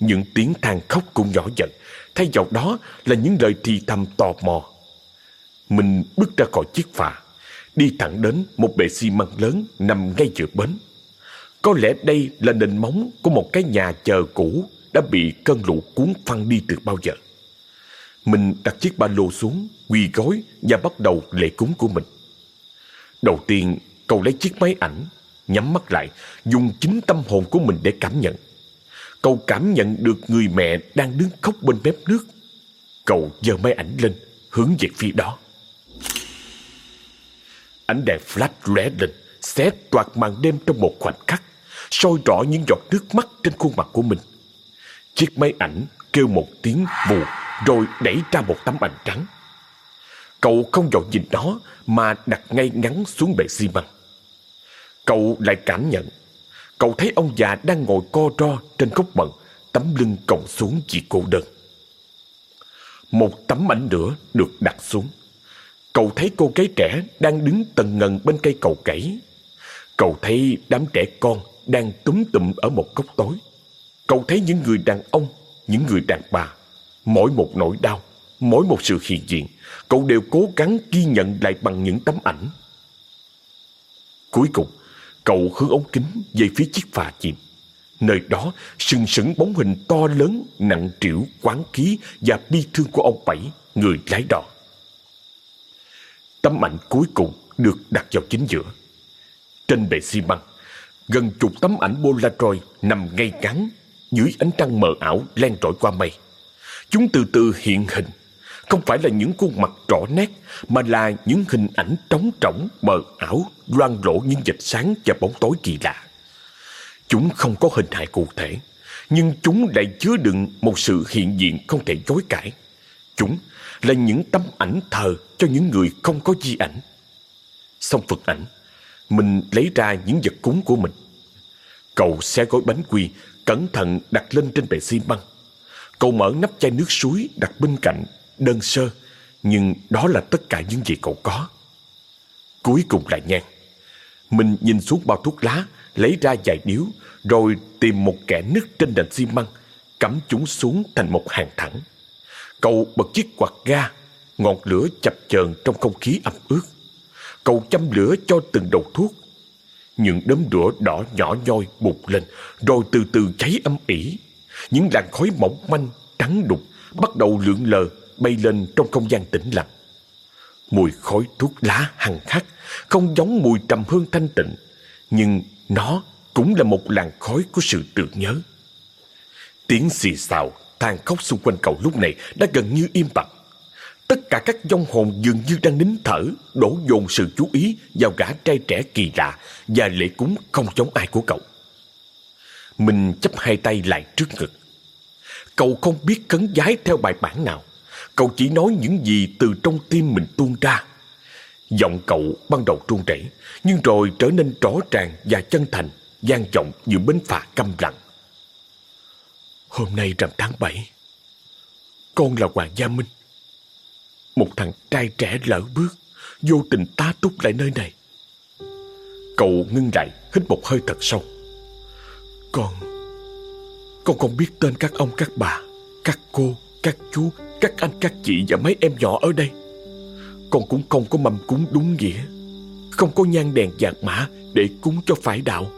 Những tiếng than khóc cũng nhỏ dần, thay vào đó là những lời thì thầm tò mò. Mình bước ra khỏi chiếc phà, đi thẳng đến một bệ xi măng lớn nằm ngay giữa bến. Có lẽ đây là nền móng của một cái nhà chờ cũ đã bị cơn lũ cuốn phăng đi từ bao giờ. Mình đặt chiếc ba lô xuống, quỳ gối và bắt đầu lễ cúng của mình. Đầu tiên, cậu lấy chiếc máy ảnh, nhắm mắt lại, dùng chính tâm hồn của mình để cảm nhận. Cậu cảm nhận được người mẹ đang đứng khóc bên mép nước. Cậu giơ máy ảnh lên, hướng về phía đó. Ánh đèn flash lóe lên, xé toạc màn đêm trong một khoảnh khắc, soi rõ những giọt nước mắt trên khuôn mặt của mình. Chiếc máy ảnh kêu một tiếng vù rồi đẩy ra một tấm ảnh trắng. Cậu không dọn nhìn nó mà đặt ngay ngắn xuống bệ xi măng. Cậu lại cảm nhận. Cậu thấy ông già đang ngồi co ro trên gốc bận, tấm lưng còng xuống chỉ cô đơn. Một tấm ảnh nữa được đặt xuống. Cậu thấy cô gái trẻ đang đứng tần ngần bên cây cầu cẩy. Cậu thấy đám trẻ con đang túm tụm ở một góc tối. Cậu thấy những người đàn ông, những người đàn bà, mỗi một nỗi đau, mỗi một sự hiện diện, cậu đều cố gắng ghi nhận lại bằng những tấm ảnh. Cuối cùng, cậu hướng ống kính về phía chiếc phà chìm. Nơi đó sừng sững bóng hình to lớn, nặng trĩu, quán khí và bi thương của ông Bảy, người lái đò. Tấm ảnh cuối cùng được đặt vào chính giữa. Trên bệ xi măng, gần chục tấm ảnh Polaroid nằm ngay ngắn dưới ánh trăng mờ ảo len trỗi qua mây. Chúng từ từ hiện hình, không phải là những khuôn mặt rõ nét, mà là những hình ảnh trống trỏng, mờ ảo, loang lổ những vệt sáng và bóng tối kỳ lạ. Chúng không có hình hài cụ thể, nhưng chúng lại chứa đựng một sự hiện diện không thể chối cãi. Chúng là những tấm ảnh thờ cho những người không có di ảnh. Xong phật ảnh, mình lấy ra những vật cúng của mình. Cậu xé gói bánh quy, cẩn thận đặt lên trên bệ xi măng. Cậu mở nắp chai nước suối đặt bên cạnh, đơn sơ, nhưng đó là tất cả những gì cậu có. Cuối cùng là nhang. Mình nhìn xuống bao thuốc lá, lấy ra vài điếu, rồi tìm một kẻ nứt trên nền xi măng, cắm chúng xuống thành một hàng thẳng. Cậu bật chiếc quạt ga, ngọn lửa chập chờn trong không khí ẩm ướt. Cậu châm lửa cho từng đầu thuốc. Những đốm lửa đỏ nhỏ nhoi bụt lên, rồi từ từ cháy âm ỉ. Những làn khói mỏng manh, trắng đục, bắt đầu lượn lờ, bay lên trong không gian tĩnh lặng. Mùi khói thuốc lá hằng khắc, không giống mùi trầm hương thanh tịnh, nhưng nó cũng là một làn khói của sự tưởng nhớ. Tiếng xì xào, than khóc xung quanh cậu lúc này đã gần như im bặt. Tất cả các dông hồn dường như đang nín thở, đổ dồn sự chú ý vào gã trai trẻ kỳ lạ và lễ cúng không giống ai của cậu. Mình chấp hai tay lại trước ngực. Cậu không biết cấn giái theo bài bản nào. Cậu chỉ nói những gì từ trong tim mình tuôn ra. Giọng cậu ban đầu run rẩy, nhưng rồi trở nên rõ ràng và chân thành, gian vọng giữa bến phà câm lặng. Hôm nay rằm tháng 7 Con là Hoàng Gia Minh. Một thằng trai trẻ lỡ bước Vô tình tá túc lại nơi này. Cậu ngưng lại Hít một hơi thật sâu. Con Con không biết tên các ông các bà Các cô, các chú Các anh, các chị và mấy em nhỏ ở đây. Con cũng không có mầm cúng đúng nghĩa Không có nhang đèn giạc mã Để cúng cho phải đạo.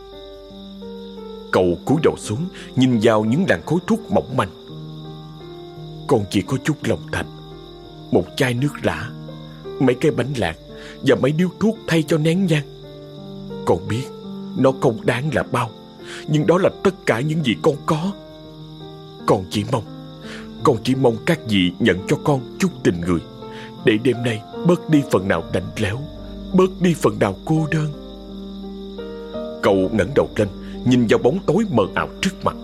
Cậu cúi đầu xuống, Nhìn vào những làn khối thuốc mỏng manh. Con chỉ có chút lòng thành, Một chai nước lã, Mấy cây bánh lạc Và mấy điếu thuốc thay cho nén nhang. Con biết Nó không đáng là bao, Nhưng đó là tất cả những gì con có. Con chỉ mong, Con chỉ mong các vị nhận cho con chút tình người, Để đêm nay bớt đi phần nào đành léo, Bớt đi phần nào cô đơn. Cậu ngẩng đầu lên nhìn vào bóng tối mờ ảo trước mặt.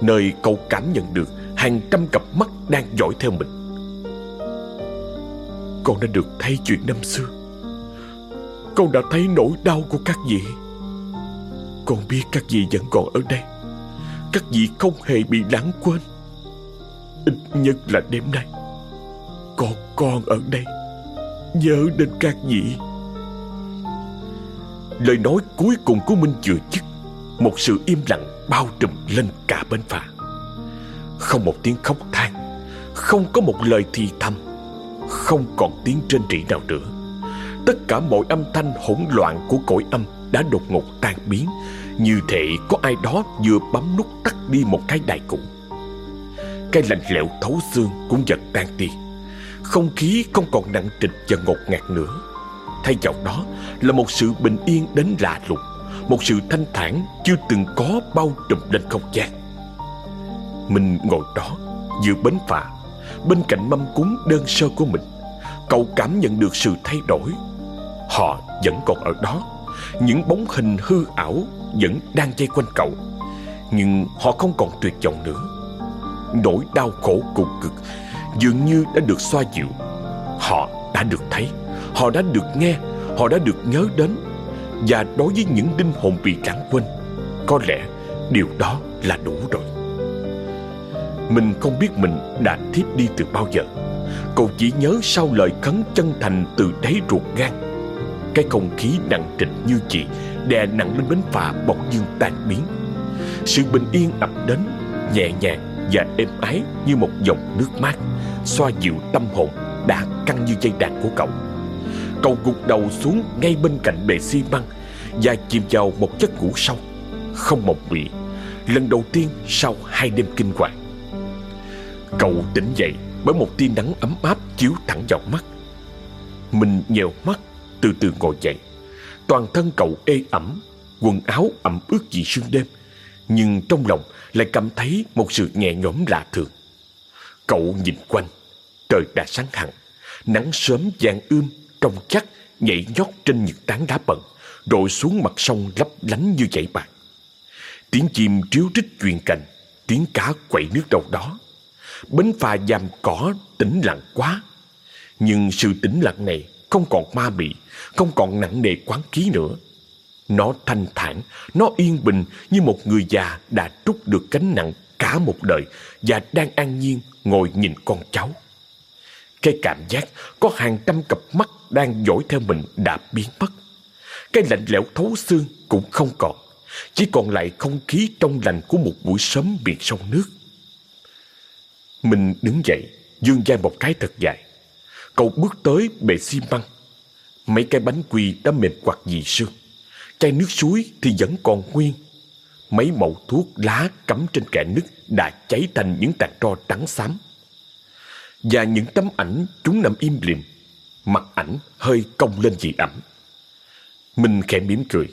Nơi cậu cảm nhận được hàng trăm cặp mắt đang dõi theo mình. Con đã được thấy chuyện năm xưa. Con đã thấy nỗi đau của các vị. Con biết các vị vẫn còn ở đây. Các vị không hề bị lãng quên. Ít nhất là đêm nay, còn con ở đây, nhớ đến các vị. Lời nói cuối cùng của minh vừa dứt một sự im lặng bao trùm lên cả bến phà Không một tiếng khóc than, Không có một lời thì thầm, Không còn tiếng trên trị nào nữa. Tất cả mọi âm thanh hỗn loạn của cõi âm Đã đột ngột tan biến, Như thể có ai đó vừa bấm nút tắt đi một cái đài cũ. Cái lạnh lẽo thấu xương cũng dần tan đi. Không khí không còn nặng trịch và ngột ngạt nữa. Thay vào đó là một sự bình yên đến lạ lùng. Một sự thanh thản chưa từng có bao trùm lên không gian. Mình ngồi đó, giữa bến phà, Bên cạnh mâm cúng đơn sơ của mình, Cậu cảm nhận được sự thay đổi. Họ vẫn còn ở đó, Những bóng hình hư ảo Vẫn đang dây quanh cậu, Nhưng họ không còn tuyệt vọng nữa. Nỗi đau khổ cùng cực Dường như đã được xoa dịu. Họ đã được thấy, Họ đã được nghe, Họ đã được nhớ đến. Và đối với những linh hồn bị lãng quên, Có lẽ điều đó là đủ rồi. Mình không biết mình đã thiếp đi từ bao giờ. Cậu chỉ nhớ sau lời khấn chân thành từ đáy ruột gan. Cái không khí nặng trịch như chị Đè nặng lên bến phà bỗng dưng tan biến. Sự bình yên ập đến, Nhẹ nhàng và êm ái như một dòng nước mát, Xoa dịu tâm hồn đã căng như dây đàn của cậu. Cậu gục đầu xuống ngay bên cạnh bề xi măng Và chìm vào một giấc ngủ sâu, Không mộng mị. Lần đầu tiên sau hai đêm kinh hoàng, Cậu tỉnh dậy bởi một tia nắng ấm áp chiếu thẳng vào mắt. Mình nhèo mắt, từ từ ngồi dậy. Toàn thân cậu ê ẩm, Quần áo ẩm ướt vì sương đêm, Nhưng trong lòng lại cảm thấy một sự nhẹ nhõm lạ thường. Cậu nhìn quanh, Trời đã sáng hẳn, Nắng sớm vàng ươm trong chắc nhảy nhót trên những tán đá bẩn, rồi xuống mặt sông lấp lánh như dãy bạc. Tiếng chim triếu trích truyền cành tiếng cá quậy nước đâu đó. Bến phà giam cỏ tĩnh lặng quá. Nhưng sự tĩnh lặng này không còn ma mị, không còn nặng nề quán ký nữa. Nó thanh thản, nó yên bình như một người già đã trút được gánh nặng cả một đời và đang an nhiên ngồi nhìn con cháu cái cảm giác có hàng trăm cặp mắt đang dõi theo mình đã biến mất. Cái lạnh lẽo thấu xương cũng không còn. Chỉ còn lại không khí trong lành của một buổi sớm biển sông nước. Mình đứng dậy, dương dai một cái thật dài. Cậu bước tới bề xi măng. Mấy cái bánh quy đã mềm quạt dì sương. Chai nước suối thì vẫn còn nguyên. Mấy mẩu thuốc lá cắm trên kệ nước đã cháy thành những tàn tro trắng xám. Và những tấm ảnh chúng nằm im lìm Mặt ảnh hơi cong lên dị ẩm. Mình khẽ mỉm cười,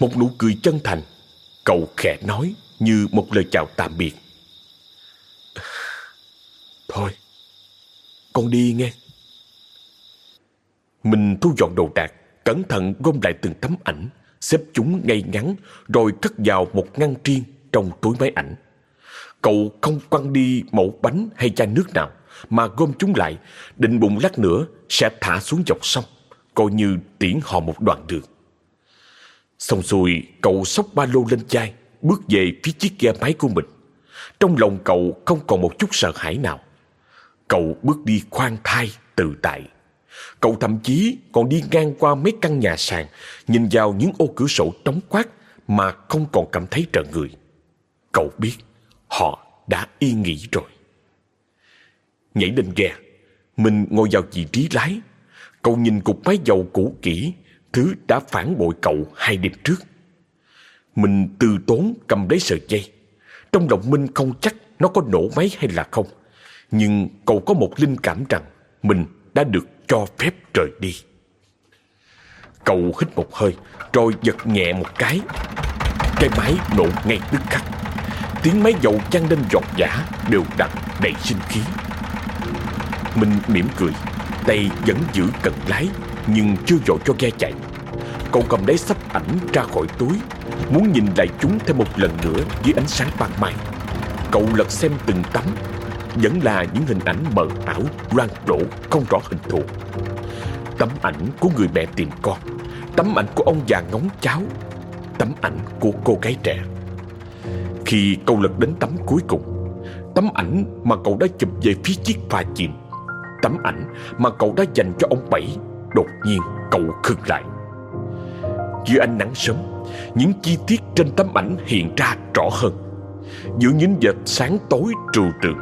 Một nụ cười chân thành. Cậu khẽ nói như một lời chào tạm biệt. Thôi, Con đi nghe. Mình thu dọn đồ đạc, Cẩn thận gom lại từng tấm ảnh, Xếp chúng ngay ngắn, Rồi cất vào một ngăn riêng Trong túi máy ảnh. Cậu không quăng đi mẫu bánh hay chai nước nào mà gom chúng lại, định bụng lát nữa sẽ thả xuống dọc sông, coi như tiễn họ một đoạn đường. Xong xuôi, cậu xốc ba lô lên chai, bước về phía chiếc ghe máy của mình. Trong lòng cậu không còn một chút sợ hãi nào. Cậu bước đi khoan thai, tự tại. Cậu thậm chí còn đi ngang qua mấy căn nhà sàn, nhìn vào những ô cửa sổ trống quát mà không còn cảm thấy trợ người. Cậu biết họ đã yên nghỉ rồi. Nhảy lên ghe. Mình ngồi vào vị trí lái. Cậu nhìn cục máy dầu cũ kỹ. Thứ đã phản bội cậu hai đêm trước. Mình từ tốn cầm lấy sợi dây. Trong lòng Minh không chắc Nó có nổ máy hay là không. Nhưng cậu có một linh cảm rằng Mình đã được cho phép rời đi. Cậu hít một hơi, Rồi giật nhẹ một cái. Cái máy nổ ngay tức khắc. Tiếng máy dầu chăn lên giọt giả Đều đặn đầy sinh khí. Minh mỉm cười. Tay vẫn giữ cần lái, Nhưng chưa dội cho ghe chạy. Cậu cầm lấy sắp ảnh ra khỏi túi, Muốn nhìn lại chúng thêm một lần nữa Dưới ánh sáng ban mai. Cậu lật xem từng tấm, Vẫn là những hình ảnh mờ ảo Loan đổ không rõ hình thù. Tấm ảnh của người mẹ tìm con, Tấm ảnh của ông già ngóng cháu Tấm ảnh của cô gái trẻ. Khi cậu lật đến tấm cuối cùng, Tấm ảnh mà cậu đã chụp về phía chiếc phà chìm Tấm ảnh mà cậu đã dành cho ông Bảy, Đột nhiên cậu khựng lại. Dưới ánh nắng sớm, Những chi tiết trên tấm ảnh hiện ra rõ hơn. Giữa những vệt sáng tối trừu trượt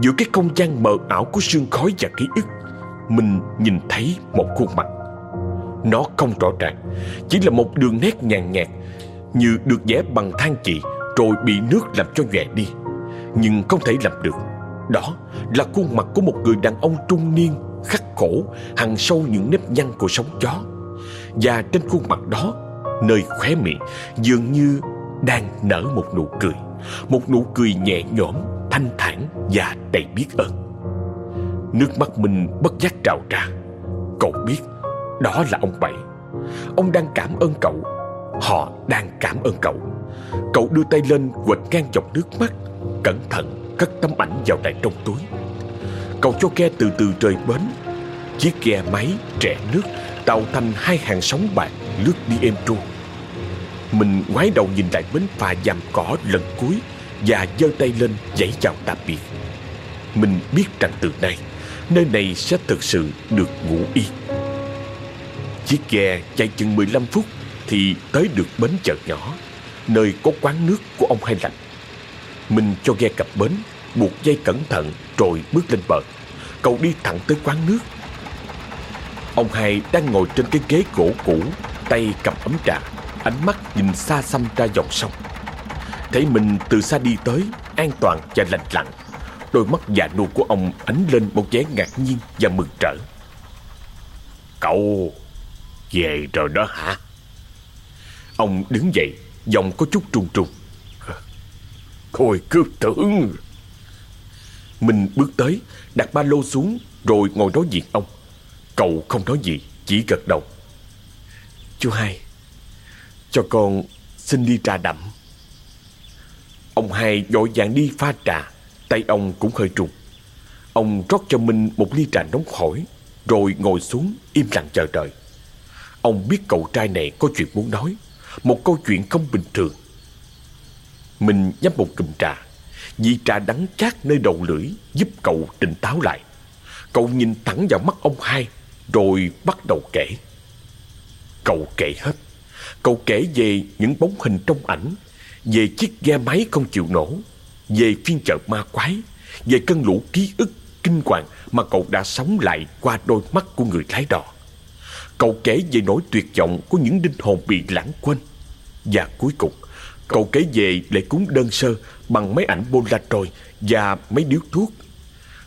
Giữa cái không gian mờ ảo của sương khói và ký ức, Mình nhìn thấy một khuôn mặt. Nó không rõ ràng, Chỉ là một đường nét nhàn nhạt, Như được vẽ bằng than chì, Rồi bị nước làm cho nhòe đi, Nhưng không thể làm được. Đó là khuôn mặt của một người đàn ông trung niên Khắc khổ hằn sâu những nếp nhăn của sống chó Và trên khuôn mặt đó Nơi khóe miệng dường như đang nở một nụ cười. Một nụ cười nhẹ nhõm, thanh thản và đầy biết ơn. Nước mắt mình bất giác trào ra. Cậu biết đó là ông Bảy. Ông đang cảm ơn cậu. Họ đang cảm ơn cậu. Cậu đưa tay lên quệt ngang dòng nước mắt Cẩn thận cất tấm ảnh vào đại trong túi. Cậu cho ghe từ từ rời bến. Chiếc ghe máy trẻ nước, Tạo thành hai hàng sóng bạc lướt đi êm tru Mình ngoái đầu nhìn lại bến phà dằm cỏ lần cuối Và giơ tay lên dãy chào tạm biệt. Mình biết rằng từ nay, Nơi này sẽ thực sự được ngủ yên. Chiếc ghe chạy chừng 15 phút Thì tới được bến chợ nhỏ, Nơi có quán nước của ông Hai Lạnh. Mình cho ghe cập bến Buộc dây cẩn thận rồi bước lên bờ. Cậu đi thẳng tới quán nước. Ông hai đang ngồi trên cái ghế gỗ cũ Tay cầm ấm trà Ánh mắt nhìn xa xăm ra dòng sông. Thấy mình từ xa đi tới An toàn và lành lặng Đôi mắt già nua của ông ánh lên một vẻ ngạc nhiên và mừng rỡ Cậu về rồi đó hả? Ông đứng dậy Giọng có chút trung trung khôi cứ tưởng. Mình bước tới, Đặt ba lô xuống, Rồi ngồi đối diện ông. Cậu không nói gì, Chỉ gật đầu. Chú hai, Cho con xin đi trà đậm. Ông hai vội vàng đi pha trà, Tay ông cũng hơi trùng. Ông rót cho Minh một ly trà nóng hổi, Rồi ngồi xuống im lặng chờ đợi. Ông biết cậu trai này có chuyện muốn nói, Một câu chuyện không bình thường. Mình nhấp một cụm trà. Vị trà đắng chát nơi đầu lưỡi, Giúp cậu tỉnh táo lại. Cậu nhìn thẳng vào mắt ông hai, Rồi bắt đầu kể. Cậu kể hết. Cậu kể về những bóng hình trong ảnh, Về chiếc ghe máy không chịu nổ, Về phiên chợ ma quái, Về cơn lũ ký ức, kinh hoàng Mà cậu đã sống lại qua đôi mắt của người lái đò. Cậu kể về nỗi tuyệt vọng của những linh hồn bị lãng quên. Và cuối cùng Cậu kể về lễ cúng đơn sơ bằng mấy ảnh Polaroid và mấy điếu thuốc.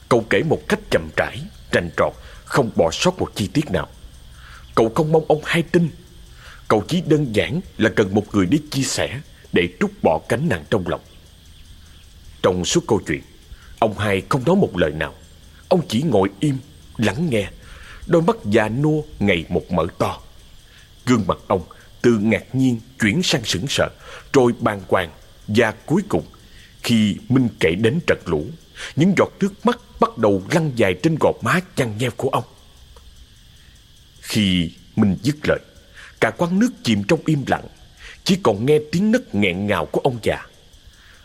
Cậu kể một cách chậm rãi, rành trọt, không bỏ sót một chi tiết nào. Cậu không mong ông hai tin. Cậu chỉ đơn giản là cần một người để chia sẻ Để trút bỏ cánh nặng trong lòng. Trong suốt câu chuyện Ông hai không nói một lời nào. Ông chỉ ngồi im, lắng nghe Đôi mắt già nua ngày một mở to. Gương mặt ông từ ngạc nhiên chuyển sang sững sờ Rồi bàng hoàng Và cuối cùng, Khi Minh kể đến trận lũ, Những giọt nước mắt bắt đầu lăn dài trên gò má chăn nheo của ông. Khi Minh dứt lời, Cả quán nước chìm trong im lặng, Chỉ còn nghe tiếng nấc nghẹn ngào của ông già.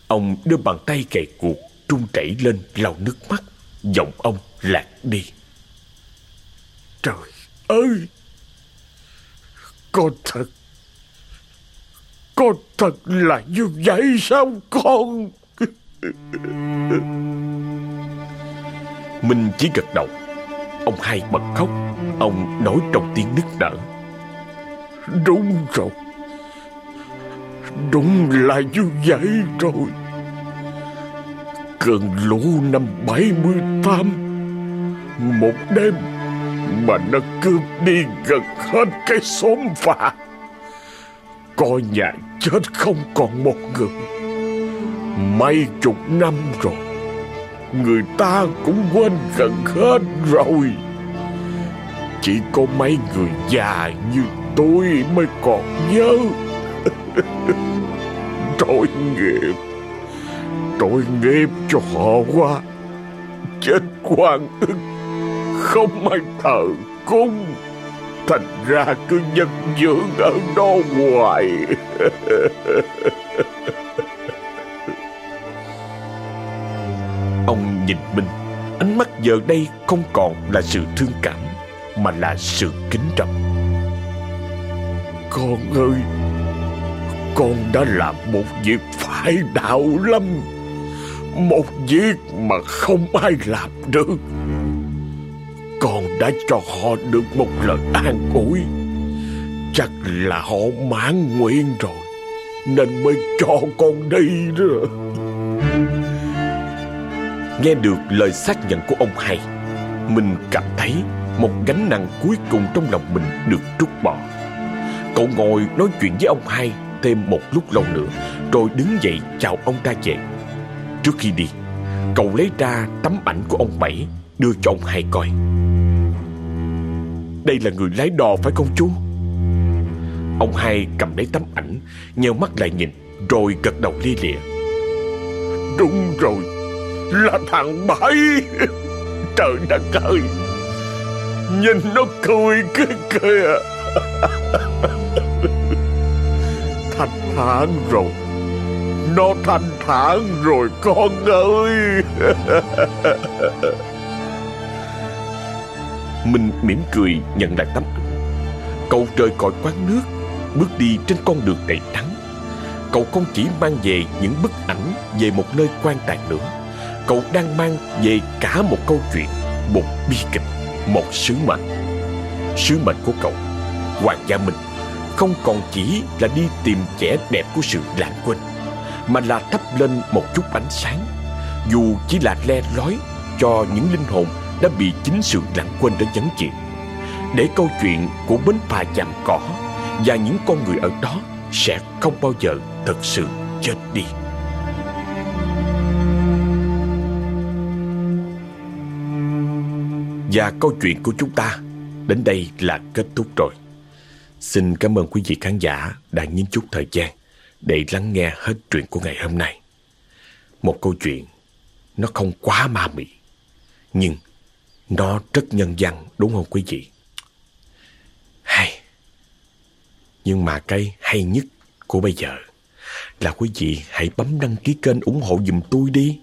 Ông đưa bàn tay kề cuộc, Trung chảy lên lau nước mắt, Giọng ông lạc đi. Trời ơi! Con thật có thật là như vậy sao con? Minh chỉ gật đầu. Ông hai bật khóc. Ông nói trong tiếng nức nở. Đúng rồi. Đúng là như vậy rồi. Cơn lũ năm 78 Một đêm Mà nó cướp đi gần hết cái xóm phà Coi nhà chết không còn một người. Mấy chục năm rồi Người ta cũng quên gần hết rồi. Chỉ có mấy người già như tôi mới còn nhớ. [laughs] Tội nghiệp Tội nghiệp cho họ quá, Chết quan ức Không ai thờ cung. Thành ra cứ nhân dưỡng ở đó hoài. Ông nhìn Minh Ánh mắt giờ đây không còn là sự thương cảm Mà là sự kính trọng. Con ơi Con đã làm một việc phải đạo lắm. Một việc mà không ai làm được đã cho họ được một lời an ủi. Chắc là họ mãn nguyện rồi, Nên mới cho con đi đó. Nghe được lời xác nhận của ông hai Mình cảm thấy một gánh nặng cuối cùng trong lòng mình được trút bỏ. Cậu ngồi nói chuyện với ông hai thêm một lúc lâu nữa, Rồi đứng dậy chào ông ra về. Trước khi đi, Cậu lấy ra tấm ảnh của ông Bảy, Đưa cho ông hai coi. Đây là người lái đò phải không chú? Ông hai cầm lấy tấm ảnh, Nheo mắt lại nhìn, Rồi gật đầu lia lịa. Đúng rồi, Là thằng Bảy. Trời đất ơi, Nhìn nó cười cái kìa à. Thanh thản rồi, Nó thanh thản rồi con ơi. Minh mỉm cười, nhận lại tấm. Ảnh Cậu rời khỏi quán nước, Bước đi trên con đường đầy nắng Cậu không chỉ mang về những bức ảnh Về một nơi quan tài nữa, Cậu đang mang về cả một câu chuyện, Một bi kịch, Một sứ mệnh. Sứ mệnh của cậu, Hoàng gia Minh, Không còn chỉ là đi tìm vẻ đẹp của sự lãng quên, Mà là thắp lên một chút ánh sáng, Dù chỉ là le lói Cho những linh hồn đã bị chính sự lãng quên đó nhấn chìm Để câu chuyện của bến phà chạm cỏ Và những con người ở đó Sẽ không bao giờ thật sự chết đi Và câu chuyện của chúng ta đến đây là kết thúc rồi. Xin cảm ơn quý vị khán giả đã nhìn chút thời gian để lắng nghe hết chuyện của ngày hôm nay. Một câu chuyện nó không quá ma mị, nhưng nó rất nhân văn, đúng không quý vị? Hay. Nhưng mà cái hay nhất của bây giờ là quý vị hãy bấm đăng ký kênh ủng hộ giùm tôi đi.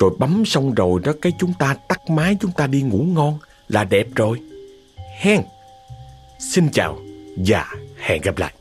Rồi bấm xong rồi đó, cái chúng ta tắt máy, chúng ta đi ngủ ngon là đẹp rồi. Hen. Xin chào và hẹn gặp lại.